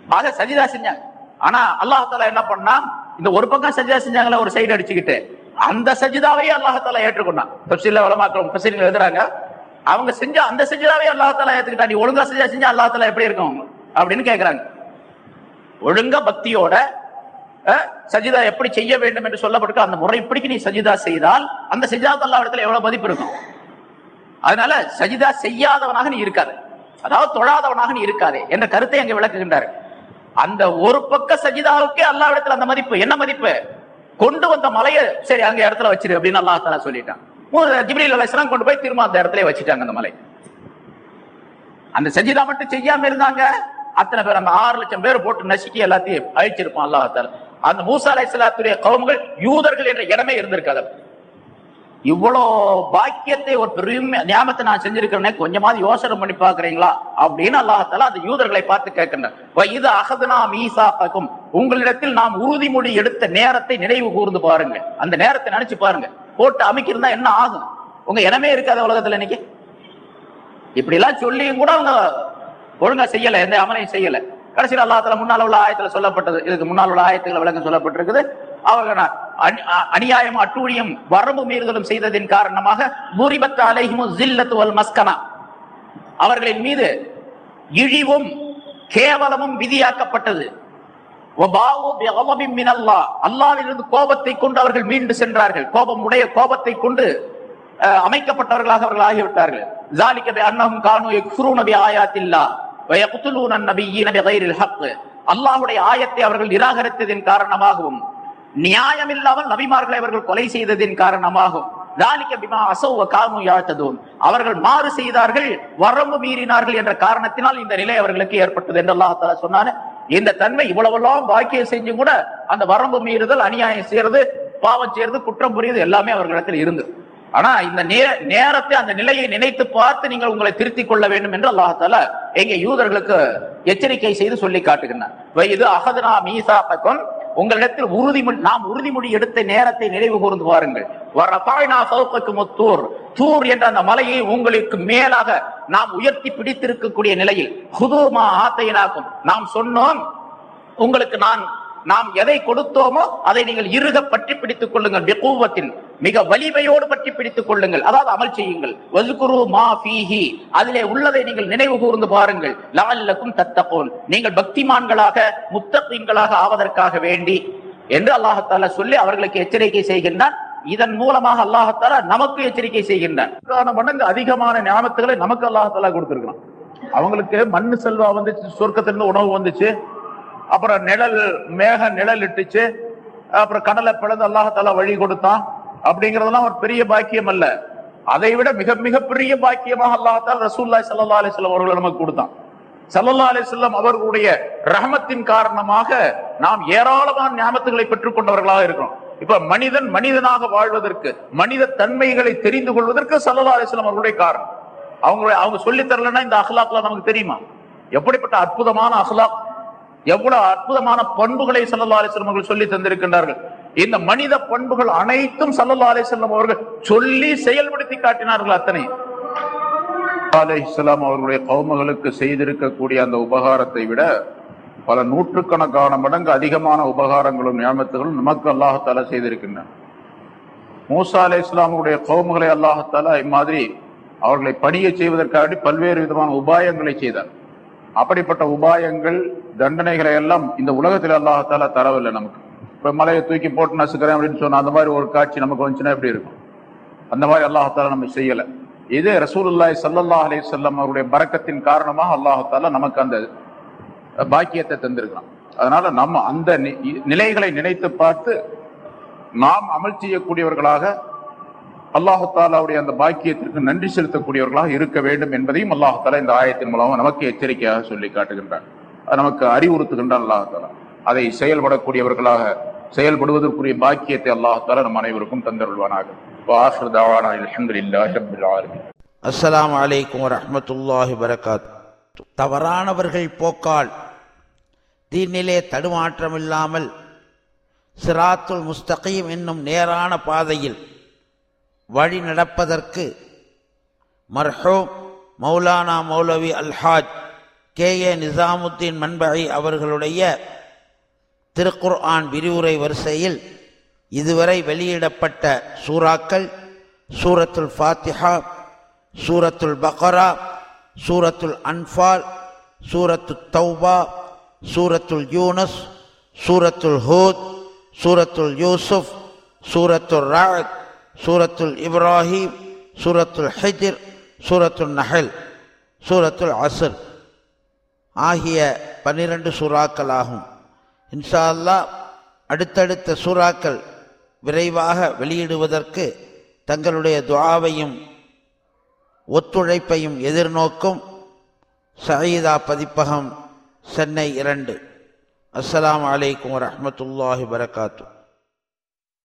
ஆக சஜிதா செஞ்சாங்க. ஆனா அல்லாஹால என்ன பண்ணா இந்த ஒரு பக்கம் சஜிதா செஞ்சாங்களா ஒரு சைடு அடிச்சுக்கிட்டு அந்த சஜிதாவையே அல்லாஹால ஏற்றுக்கொண்டான். தப்சீர்ல விளமாக்கள் முஃபஸீர்கள் எழுதுறாங்க அவங்க செஞ்ச அந்த செஞ்சதாவே அல்லாஹால ஏத்துக்கிட்டா. நீ ஒழுங்கா செஞ்சா செஞ்சா அல்லாஹால எப்படி இருக்கும்? அப்படின்னு கேக்குறாங்க. ஒழுங்கா பக்தியோட சஜிதா எப்படி செய்ய வேண்டும் என்று சொல்லப்பட்டிருக்க அந்த முறை இப்படிக்கு நீ சஜிதா செய்தால் அந்த சஜிதா அல்லா இடத்துல எவ்வளவு மதிப்பு இருக்கும்? அதனால சஜிதா செய்யாதவனாக நீ இருக்காது. அதாவது தொழாதவனாக நீ இருக்காது என்ற கருத்தை அங்கே விளக்குகின்றார். அந்த ஒரு பக்க சஜிதாவுக்கே அல்லா இடத்துல அந்த மதிப்பு. என்ன மதிப்பு? கொண்டு வந்த மலையை சரி அங்க இடத்துல வச்சிரு அப்படின்னு அல்லாஹ் தஆலா சொல்லிட்டான். ஜிப்ரீல் அலைஹிஸ்ஸலாம் கொண்டு போய் திரும்ப அந்த இடத்துல வச்சுட்டாங்க அந்த மலை. அந்த சஜிதா மட்டும் செய்யாம இருந்தாங்க. அத்தனை பேர் அந்த ஆறு லட்சம் பேர் போட்டு நசுக்கி எல்லாத்தையும் அழிச்சிருப்பான் அல்லாஹால அந்த மூசா அலைஹிஸ்ஸலாத்துடைய கவுமுகள் யூதர்கள் என்ற இடமே இருந்திருக்காது. இவ்வளோ பாக்கியத்தை ஒரு பெரும் நியமத்தை நான் செஞ்சிருக்கிறேனே கொஞ்சமாவது யோசனை பண்ணி பாக்குறீங்களா அப்படின்னு அல்லாஹால அந்த யூதர்களை பார்த்து கேட்கின்றனர் இது அகதுனா மீசாக்கும் உங்களிடத்தில் நாம் உறுதிமொழி எடுத்த நேரத்தை நினைவு கூர்ந்து பாருங்க அந்த நேரத்தை நினைச்சு பாருங்க போட்டு அமைக்கிருந்தா என்ன ஆகும்? உங்க இனமே இருக்காது உலகத்துல இன்னைக்கு. இப்படி எல்லாம் சொல்லியும் கூட அவங்க ஒழுங்கா செய்யல எந்த அமலையும் செய்யல. கடைசியில் அல்லாத்துல முன்னால் உள்ள ஆயத்துல சொல்லப்பட்டது. இதுக்கு முன்னால் உள்ள ஆயத்துல விளக்கம் சொல்லப்பட்டிருக்குது. அவர்கள் அநியாயம் அட்டூழியம் வரம்பு மீறுதலும் செய்ததின் காரணமாக பூரிபத் அலைஹிமு ஜில்லத்துவல் மஸ்கனா. அவர்களின் மீது இழிவும் கேவலமும் விதியாக்கப்பட்டது. அல்லாவிலிருந்து கோபத்தை கொண்டு அவர்கள் மீண்டு சென்றார்கள். கோபம் உடைய கோபத்தை கொண்டு அமைக்கப்பட்டவர்களாக அவர்கள் ஆகிவிட்டார்கள். ஜாலிக்கபி அன்னஹும் கானு எக்ஃபுரு நபி ஆயாத்தில்லா. வயகுத்துலூன நபி நபி கைரில் ஹக்கு அல்லாஹுடைய ஆயத்தை அவர்கள் நிராகரித்ததின் காரணமாகவும் நியாயம் இல்லாமல் நபிமார்களை அவர்கள் கொலை செய்ததின் காரணமாகும். அவர்கள் மாறு செய்தார்கள் வரம்பு மீறினார்கள் என்ற காரணத்தினால் இந்த நிலை அவர்களுக்கு ஏற்பட்டது என்று அல்லாஹால சொன்னான. இந்த தன்மை இவ்வளவெல்லாம் வாக்கியம் செஞ்சு கூட அந்த வரம்பு மீறுதல் அநியாயம் செய்யறது பாவம் செய்யறது குற்றம் புரியுது எல்லாமே அவர்களிடத்தில் இருந்து. ஆனா இந்த நேர நேரத்தை அந்த நிலையை நினைத்து பார்த்து நீங்கள் உங்களை திருத்தி கொள்ள வேண்டும் என்று அல்லாஹால எங்க யூதர்களுக்கு எச்சரிக்கை செய்து சொல்லி காட்டுகின்றார் இது அகதனா மீசா பக்கம் உங்களிடத்தில் உறுதிமொழி நாம் உறுதிமொழி எடுத்த நேரத்தை நினைவு கூர்ந்து பாருங்கள். தூர். தூர் என்ற அந்த மலையை உங்களுக்கு மேலாக நாம் உயர்த்தி பிடித்திருக்கக்கூடிய நிலையில் ஹுதூமா ஆத்தையினாக்கும். நாம் சொன்னோம் உங்களுக்கு நான் நாம் எதை கொடுத்தோமோ அதை நீங்கள் இருக பற்றி பிடித்துக் கொள்ளுங்கள். மிக வலிமையோடு பற்றி பிடித்துக் கொள்ளுங்கள். அதாவது அமல் செய்யுங்கள். வசுகுரு மா பீஹி அதிலே உள்ளதை நீங்கள் நினைவு கூர்ந்து பாருங்கள். லஅல்லக்கும் தத்தகூன். நீங்கள் பக்திமான்களாக முத்தகீன்களாக ஆவதற்காக வேண்டி என்று அல்லாஹத்தால சொல்லி அவர்களுக்கு எச்சரிக்கை செய்கின்றான். இதன் மூலமாக அல்லாஹத்தால நமக்கு எச்சரிக்கை செய்கின்றான். மடங்கு அதிகமான ஞாபகத்துகளை நமக்கு அல்லாஹத்தாலா கொடுத்திருக்கிறான். அவங்களுக்கு மண்ணு செல்வா வந்துச்சு சொர்க்கத்திலிருந்து உணவு வந்துச்சு அப்புறம் நிழல் மேக நிழல் இட்டுச்சு அப்புறம் கடலை பிளந்து அல்லாஹத்தாலா வழி கொடுத்தான். அப்படிங்கறதெல்லாம் ஒரு பெரிய பாக்கியம் அல்ல. அதை விட மிக மிக பெரிய பாக்கியமாக அல்லாஹால் ரசூல்லாய் சல்லா அலிஸ்லாம் அவர்களை நமக்கு கொடுத்தான். சல்லல்லா அலிஸ்லாம் அவர்களுடைய ரஹமத்தின் காரணமாக நாம் ஏராளமான ஞாபகத்துகளை பெற்றுக் கொண்டவர்களாக இருக்கிறோம். இப்ப மனிதன் மனிதனாக வாழ்வதற்கு மனித தன்மைகளை தெரிந்து கொள்வதற்கு சல்லா அலிஸ்லாம் அவர்களுடைய காரணம். அவங்களுடைய அவங்க சொல்லி தரலன்னா இந்த அஹ்லாக்லாம் நமக்கு தெரியுமா? எப்படிப்பட்ட அற்புதமான அஹ்லாக் எவ்வளவு அற்புதமான பண்புகளை சல்லா அலிஸ்லாம் அவர்கள் சொல்லி தந்திருக்கின்றார்கள். இந்த மனித பண்புகள் அனைத்தும் சல்லல்லா செல்லம் அவர்கள் சொல்லி செயல்படுத்தி காட்டினார்கள் அத்தனை. அலைஹிஸ்ஸலாம் அவர்களுடைய கௌமகளுக்கு செய்திருக்கக்கூடிய அந்த உபகாரத்தை விட பல நூற்றுக்கணக்கான மடங்கு அதிகமான உபகாரங்களும் ஞாபகத்துகளும் நமக்கு அல்லாஹால செய்திருக்கின்றன. மூசா அலை இஸ்லாமுடைய கௌமுகளை அல்லாஹால இம்மாதிரி அவர்களை பணியை செய்வதற்காக பல்வேறு விதமான உபாயங்களை செய்தார். அப்படிப்பட்ட உபாயங்கள் தண்டனைகளை எல்லாம் இந்த உலகத்தில் அல்லாஹால தரவில்லை நமக்கு. இப்போ மலையை தூக்கி போட்டு நசுக்கிறேன் அப்படின்னு சொன்னால் அந்த மாதிரி ஒரு காட்சி நமக்கு வந்துச்சுன்னா எப்படி இருக்கும்? அந்த மாதிரி அல்லாஹால நம்ம செய்யலை. இது ரசூலுல்லாஹி ஸல்லல்லாஹு அலி சொல்லம் அவருடைய பறக்கத்தின் காரணமாக அல்லாஹால நமக்கு அந்த பாக்கியத்தை தந்திருக்கிறான். அதனால நம்ம அந்த நிலைகளை நினைத்து பார்த்து நாம் அமல் செய்யக்கூடியவர்களாக அல்லாஹாலாவுடைய அந்த பாக்கியத்திற்கு நன்றி செலுத்தக்கூடியவர்களாக இருக்க வேண்டும் என்பதையும் அல்லாஹாலா இந்த ஆயத்தின் மூலமாக நமக்கு எச்சரிக்கையாக சொல்லி காட்டுகின்றான். அது நமக்கு அறிவுறுத்துகின்றான் அல்லாஹாலா அதை செயல்படக்கூடியவர்களாக செயல்படுவதற்குரிய பாக்கியத்தை அல்லாஹால நம் அனைவருக்கும் தந்தருள்வானாக. வாஹிர் தாவானா அல்ஹம்துலில்லாஹி வரகாத் தவறானவர்கள் போக்கால் தீனிலே தடுமாற்றமில்லாமல் சிராத்துல் முஸ்தகீம் என்னும் நேரான பாதையில் வழி நடப்பதற்கு மர்ஹூம் மௌலானா மௌலவி அல்ஹாஜ் கே ஏ நிசாமுத்தீன் மண்பகை அவர்களுடைய திருக்குர் ஆன் விரிவுரை வரிசையில் இதுவரை வெளியிடப்பட்ட சூறாக்கள் சூரத்துல் ஃபாத்திஹா சூரத்துல் பக்ரா சூரத்துல் அன்ஃபால் சூரத்துல் தௌபா சூரத்துல் யூனஸ் சூரத்துல் ஹூத் சூரத்துல் யூசுஃப் சூரத்துல் ராத் சூரத்துல் இப்ராஹிம் சூரத்துல் ஹஜிர் சூரத்துல் நஹல் சூரத்துல் அசர் ஆகிய பன்னிரண்டு சூறாக்கள் ஆகும் இன்ஷா அல்லாஹ் அடுத்தடுத்த சூறாக்கள் விரைவாக வெளியிடுவதற்கு தங்களுடைய துவாவையும் ஒத்துழைப்பையும் எதிர்நோக்கும் சயீதா பதிப்பகம் சென்னை இரண்டு. அஸ்லாம் வலைக்கம் வரமத்துல்லாஹி வரகாத்து